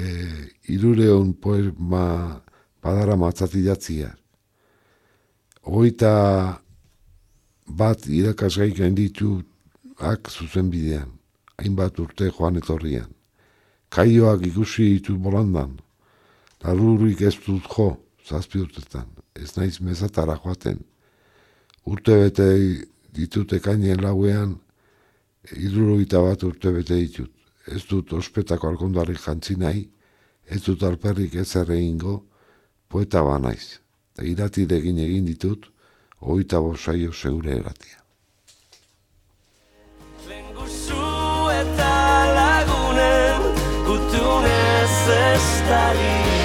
irureun poema badara matzat idatzia. Hogeita bat irakasgai gainditu ak zuzen bidean, hainbat urte joan etorrian. Kaioak ikusi ditut bolandan, Larrurik ez dut jo, zazpi urtetan. Ez naiz mezatara joaten. Urte bete ditut ekainen lauean, irurogita bat urte bete ditut. Ez dut ospetako alkondarrik jantzi nahi, ez dut alperrik ezer egingo, poeta ba naiz. Eta iratirekin egin ditut, hogeita bosaio zeure eratia. Lengusu eta lagunen gutunez estali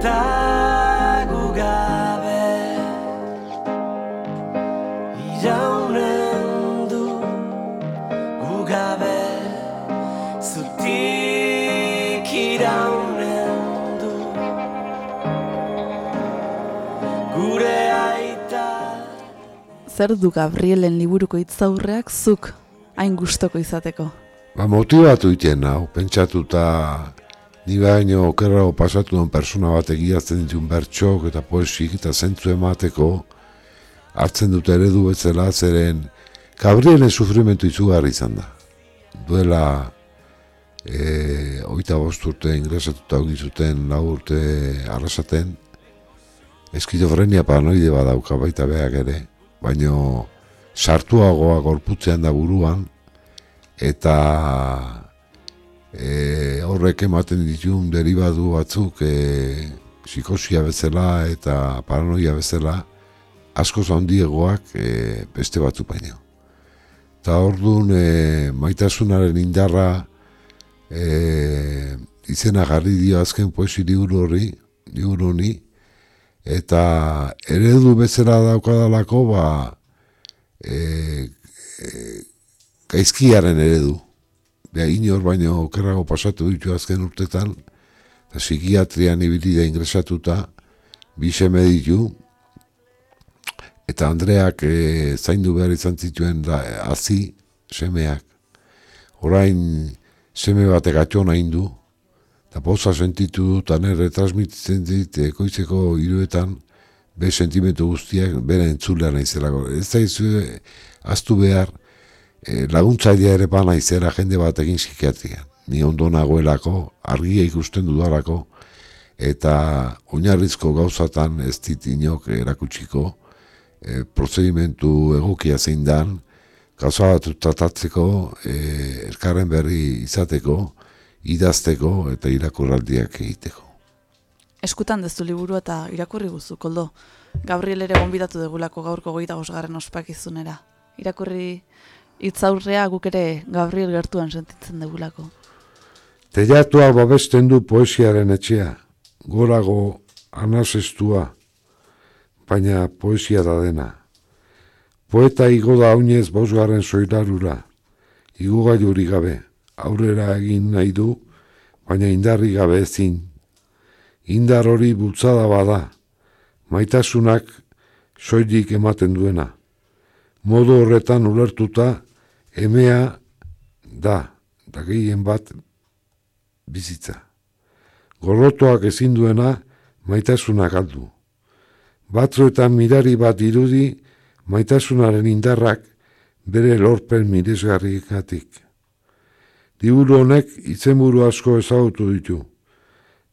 Eta gu gabe Iraunen du gu gabe Zutik iraunen du Gure aita Zer du Gabrielen liburuko hitzaurreak zuk hain gustoko izateko? Ba, motibatu iten hau, pentsatuta ni baino okerrago pasatu den persona bat egiazten ditun bertxok eta poesik eta zentzu emateko hartzen dute eredu bezala zeren Gabrielen sufrimentu izugarri izan da. Duela e, oita bost urte ingresatuta hogi zuten lau urte arrasaten eskizofrenia paranoide badauka baita beak ere, baino sartuagoa gorputzean da buruan eta e, horrek ematen ditun deribadu batzuk e, psikosia bezala eta paranoia bezala askoz handiegoak e, beste batzuk baino. Eta orduan e, maitasunaren indarra e, izena jarri dio azken poesi liburu horri, liburu honi, eta eredu bezala daukadalako ba e, e, gaizkiaren eredu. Beha inor baino okerrago pasatu ditu azken urtetan, eta psikiatrian ibili da ingresatuta, bi seme ditu, eta Andreak e, zaindu behar izan zituen da, hazi semeak. Orain seme batek atxona indu, eta poza sentitu dut, eta nire retransmititzen dit, ekoizeko hiruetan, be sentimentu guztiak bere entzulea naizelako. Ez da izu, aztu behar, e, laguntzailea ere ba naizera jende batekin psikiatrian. Ni ondo nagoelako, argia ikusten dudalako, eta oinarrizko gauzatan ez dit inok erakutsiko, e, prozedimentu egokia zein dan, gauza bat tratatzeko, e, elkarren berri izateko, idazteko eta irakurraldiak egiteko. Eskutan dezu liburu eta irakurri guzu, koldo. Gabriel ere gonbidatu degulako gaurko goita gosgarren ospakizunera. Irakurri hitzaurrea guk ere Gabriel gertuan sentitzen degulako. Teiatua babesten du poesiaren etxea, gorago anasestua, baina poesia da dena. Poeta igo da oinez bosgarren soilarura, igogailurik gabe, aurrera egin nahi du, baina indarri gabe ezin. Indar hori bultzada bada, maitasunak soilik ematen duena. Modu horretan ulertuta, emea da, da gehien bat bizitza. Gorrotoak ezin duena, maitasunak aldu. Batzuetan mirari bat irudi, maitasunaren indarrak bere lorpen miresgarrikatik. Liburu honek izenburu asko ezagutu ditu.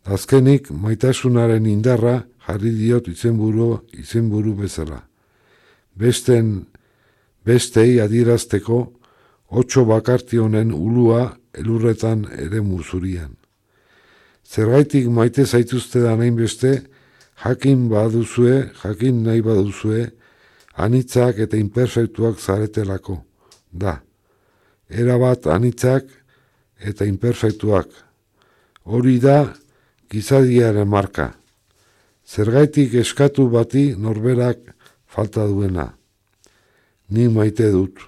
Azkenik maitasunaren indarra jarri diot izenburu izenburu bezala. Besten bestei adierazteko otxo bakarti honen ulua elurretan ere muzurian. Zergaitik maite zaituzte da nahin beste, jakin baduzue, jakin nahi baduzue, anitzak eta imperfektuak zaretelako. Da, erabat anitzak eta imperfektuak. Hori da gizadiaren marka. Zergaitik eskatu bati norberak falta duena. Ni maite dut.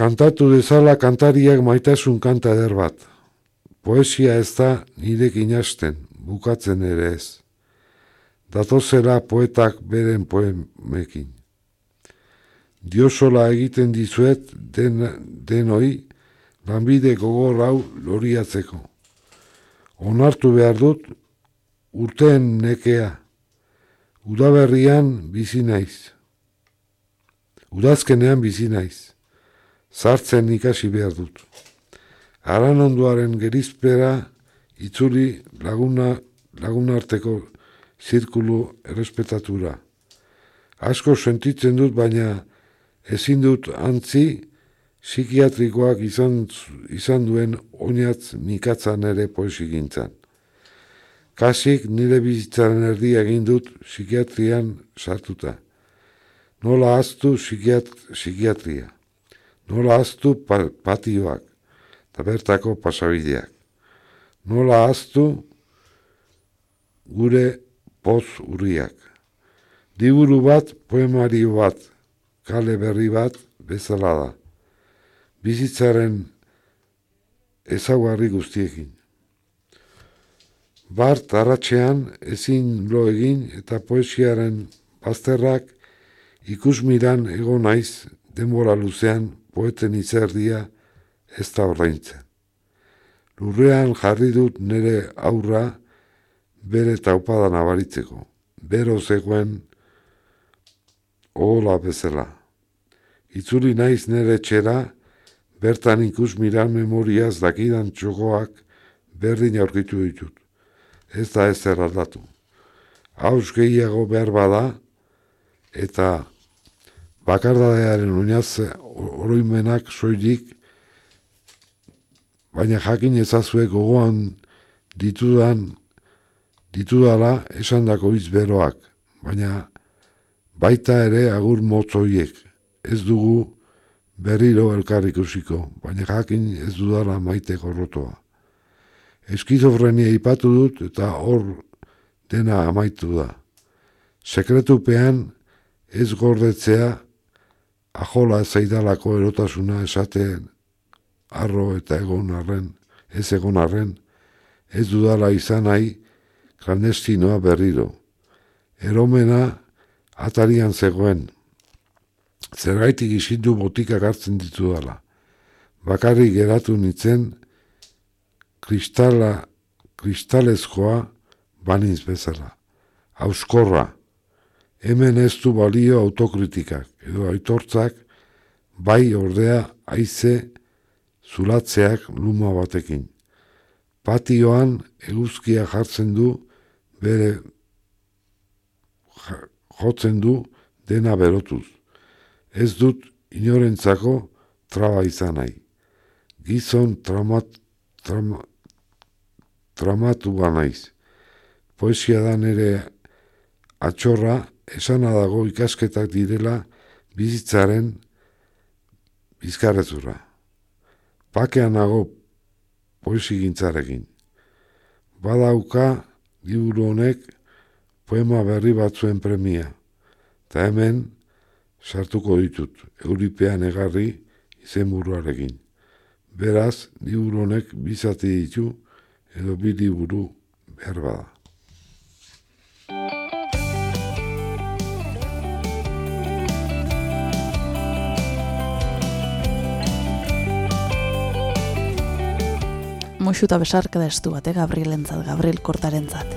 Kantatu dezala kantariak maitasun kanta eder bat. Poesia ez da nirekin hasten, bukatzen ere ez. Datozela poetak beren poemekin. Diosola egiten dizuet den, denoi lanbide gogor hau loriatzeko. Onartu behar dut urteen nekea. Udaberrian bizi naiz. Udazkenean bizi naiz. Zartzen ikasi behar dut. Aran onduaren gerizpera itzuli laguna, lagunarteko zirkulu errespetatura. Asko sentitzen dut, baina ezin dut antzi psikiatrikoak izan, izan duen oinatz mikatzan ere poesigintzan. Kasik nire bizitzaren erdi egin dut psikiatrian sartuta. Nola aztu psikiat, psikiatria. Nola aztu pa, patioak eta bertako pasabideak. Nola aztu gure poz urriak. Liburu bat, poemario bat, kale berri bat bezala da. Bizitzaren ezaugarri guztiekin. Bart arratxean ezin lo egin eta poesiaren bazterrak ikusmiran ego naiz denbora luzean poeten izerdia ez da ordaintzen. Lurrean jarri dut nire aurra bere taupada nabaritzeko. Bero zegoen ohola bezala. Itzuli naiz nire txera, bertan ikus miran memoriaz dakidan txokoak berdin aurkitu ditut. Ez da ez aldatu. Hauz gehiago behar bada, eta bakardadearen oinaz oroimenak soilik, baina jakin ezazue gogoan ditudan ditudala esandako hitz beroak, baina baita ere agur motzoiek. Ez dugu berriro elkar ikusiko, baina jakin ez dudala maite gorrotoa. Eskizofrenia ipatu dut eta hor dena amaitu da. Sekretupean ez gordetzea ajola zaidalako erotasuna esaten arro eta egon arren, ez egon arren, ez dudala izan nahi klandestinoa berriro. Eromena atarian zegoen, zergaitik isindu botikak hartzen ditudala. Bakarrik geratu nintzen, kristala, kristalezkoa banintz bezala. Auskorra, hemen ez du balio autokritikak, edo aitortzak, bai ordea haize zulatzeak luma batekin. Patioan eguzkia jartzen du bere jotzen du dena berotuz. Ez dut inorentzako traba izan nahi. Gizon traumat, trauma, traumatua naiz. Poesia da nere atxorra esana dago ikasketak direla bizitzaren bizkarrezurra. Pakean nago poesigintzarekin. Badauka liburu honek poema berri batzuen premia. Eta hemen sartuko ditut, euripean egarri izenburuarekin. Beraz, liburu honek bizati ditu edo bi liburu behar bada. Muxu eta besarka da estu bat, eh, Gabrielentzat, Gabriel Kortarentzat.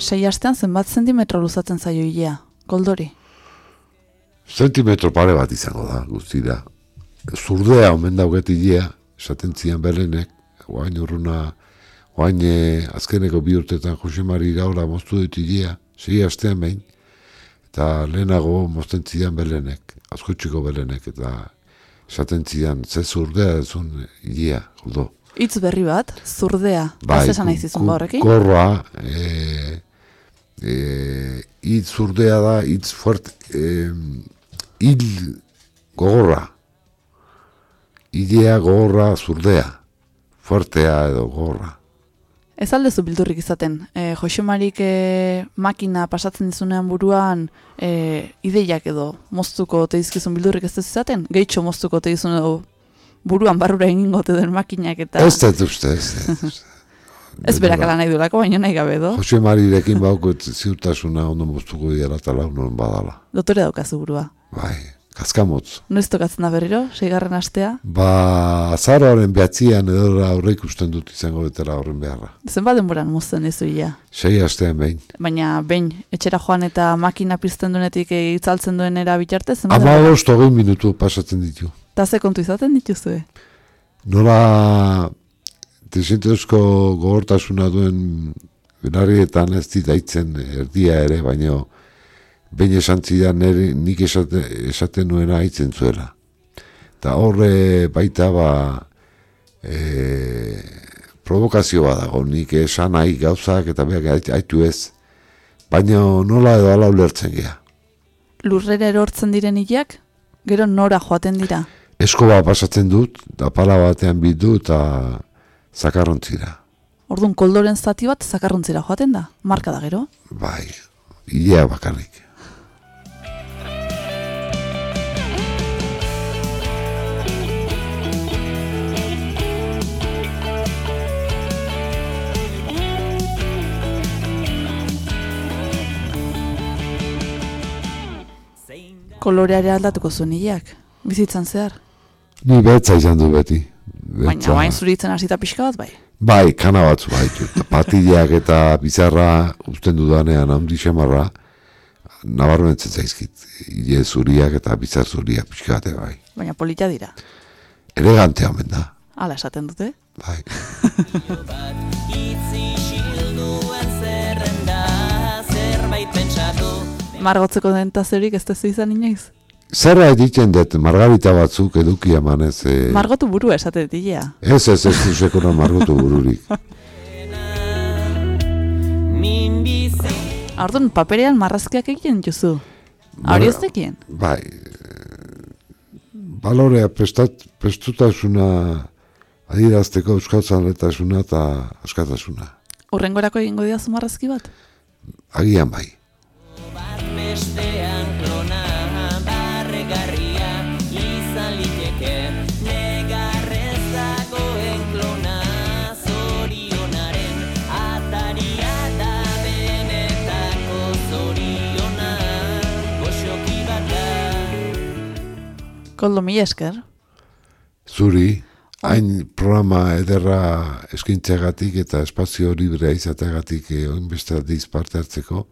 Sei astean zenbat zentimetro luzatzen zaio ilea, koldori? Zentimetro pare bat izango da, guztira. Zurdea omen dauget ilea, esaten zian belenek, oain urruna, oain eh, azkeneko bi urtetan Jose Mari Iraola moztu dut ilea, sei astean behin, eta lehenago mozten zidan belenek, askotxiko belenek, eta esaten zidan, ze zurdea ezun ilea, jodo. Hitz berri bat, zurdea. Bai, Ez esan nahi zizun horrekin? Korroa, e, e, hitz zurdea da, hitz fuert, e, hil gogorra. Idea gogorra zurdea. Fuertea edo gogorra. Ez aldezu bildurrik izaten. E, Josemarik e, makina pasatzen dizunean buruan e, ideiak edo moztuko te dizkizun bildurrik ez dez izaten? Gehitxo moztuko te dizun edo buruan barrura egingo te den makinak eta... Ez dut uste, ez dut. *laughs* Ez berak ala nahi duelako, baina nahi gabe edo. Jose Marirekin baukot ziurtasuna ondo moztuko diela eta launon badala. Dotore daukazu burua. Bai, kaskamotz. Noiz tokatzen da berriro, seigarren astea? Ba, azaroaren behatzian edo aurre ikusten dut izango betela horren beharra. Zenbat denboran muzten dizu ia? Sei astean behin. Baina behin, etxera joan eta makina pizten duenetik eh, itzaltzen duenera bitarte, zenbat Ama bost hogei minutu pasatzen ditu. Eta ze kontu izaten dituzue? Nola desentezko gogortasuna duen benarrietan ez ditaitzen erdia ere, baino behin esan zidan nire nik esate, esaten nuena haitzen zuela. Eta horre baita ba e, provokazio bat dago, nik esan nahi gauzak eta behar ait- haitu ez, baina nola edo ala ulertzen gea. Lurrera erortzen diren hilak, gero nora joaten dira. Eskoba pasatzen dut, da pala batean bidu eta zakarrontzira. Orduan koldoren zati bat zakarrontzira joaten da, marka da gero. Bai, hilea bakarrik. Koloreare aldatuko zuen hilak, bizitzan zehar. Ni betza izan du beti. Baina Beltza. bain zuritzen hasita pixka bat bai. Bai, kana batzu baitu. Eta Patillak eta bizarra usten dudanean handi xamarra, nabarmentzen zaizkit. Ile zuriak eta bizar zuriak pixka bate bai. Baina polita dira. Elegante omen da. Hala esaten dute. Bai. *laughs* Margotzeko dentazerik ez tezu izan inoiz. Zerra egiten dut margarita batzuk eduki emanez. E, Margotu burua esate ditea. ez ez ez duzekona margotu bururik. *laughs* Orduan paperean marrazkiak egiten dituzu. Hori ez dekien? Bai, eh, balorea prestat, prestutasuna adirazteko euskaldunletasuna eta askatasuna. Urrengorako egingo didazu marrazki bat? Agian bai. Bat bestean klona barregarria izan liteke negarrez dagoen klona zorionaren ataria da benetako zoriona goxoki bat da Koldo mila esker. Zuri, hain programa ederra eskintzagatik eta espazio librea izateagatik eh, oinbeste aldiz parte hartzeko.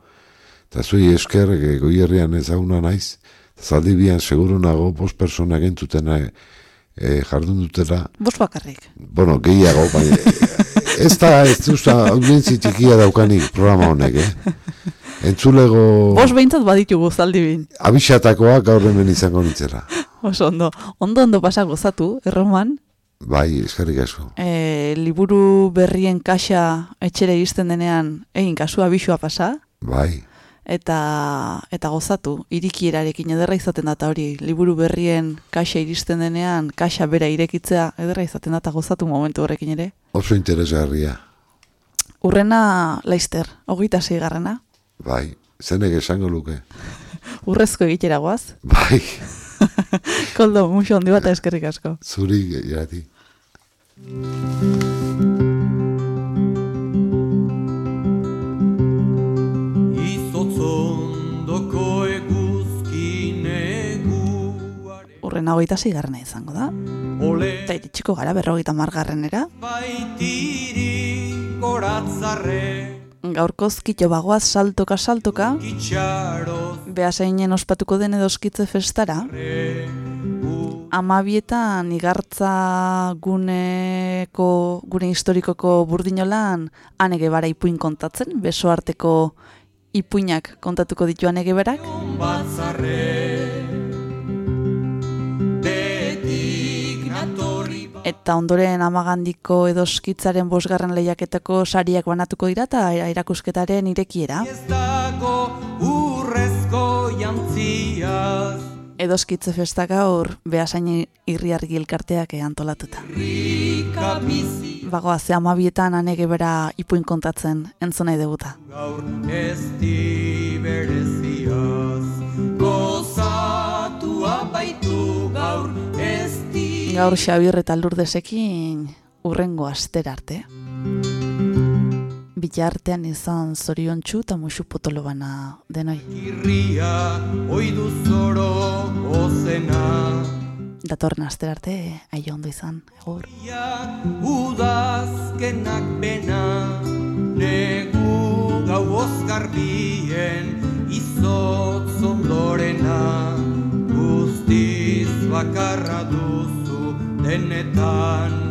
Eta zui esker eh, goierrian ezaguna naiz. Zaldibian seguru nago bost persona gentutena eh, eh, jardun dutela. Bost bakarrik. Bueno, gehiago, baina ez da, ez duza, audientzi txikia daukanik programa honek, eh? Entzulego Bost behintzat baditugu zaldibin. abixatakoa gaur hemen izango nintzera. Oso ondo. Ondo ondo pasa gozatu, erroman. Bai, eskerrik asko. E, liburu berrien kaxa etxere iristen denean egin kasua bisua pasa. Bai, eta eta gozatu irikierarekin ederra izaten da hori liburu berrien kaxa iristen denean kaxa bera irekitzea ederra izaten da eta gozatu momentu horrekin ere oso interesgarria. urrena laister hogeita seigarrena Bai, zenek esango luke. *laughs* urrezko egitera goaz *laughs* Bai, koldo muxo handi bat eskerrik asko zuri irati. Urrena hogeita seigarrena izango da. Eta iritsiko gara berrogeita margarrenera baitiri goratzarre. Gaurkoz kitxo bagoaz saltoka saltoka. Behasainen ospatuko den edoskitze festara. Amabietan igartza guneko, gune historikoko burdinolan anege bara ipuin kontatzen, beso arteko ipuinak kontatuko ditu anege berak, eta ondoren amagandiko edoskitzaren bosgarren lehiaketako sariak banatuko dira eta erakusketaren irekiera. urrezko jantziaz Edoskitze festa gaur behasain irriargi elkarteak antolatuta. Bagoa ze amabietan anege bera ipuin kontatzen entzun nahi deguta. gaur ez di bereziaz Gozatu abaitu gaur Gaur Xabir eta Lurdesekin urrengo astera arte. Bilartean izan zoriontsu eta musu potolo bana denoi. Irria oidu zoro ozen datorren astera arte aio ondo izan. Egur. Udazkenak bena Negu gau ozgarbien izotz ondorena Guztiz bakarra duzu denetan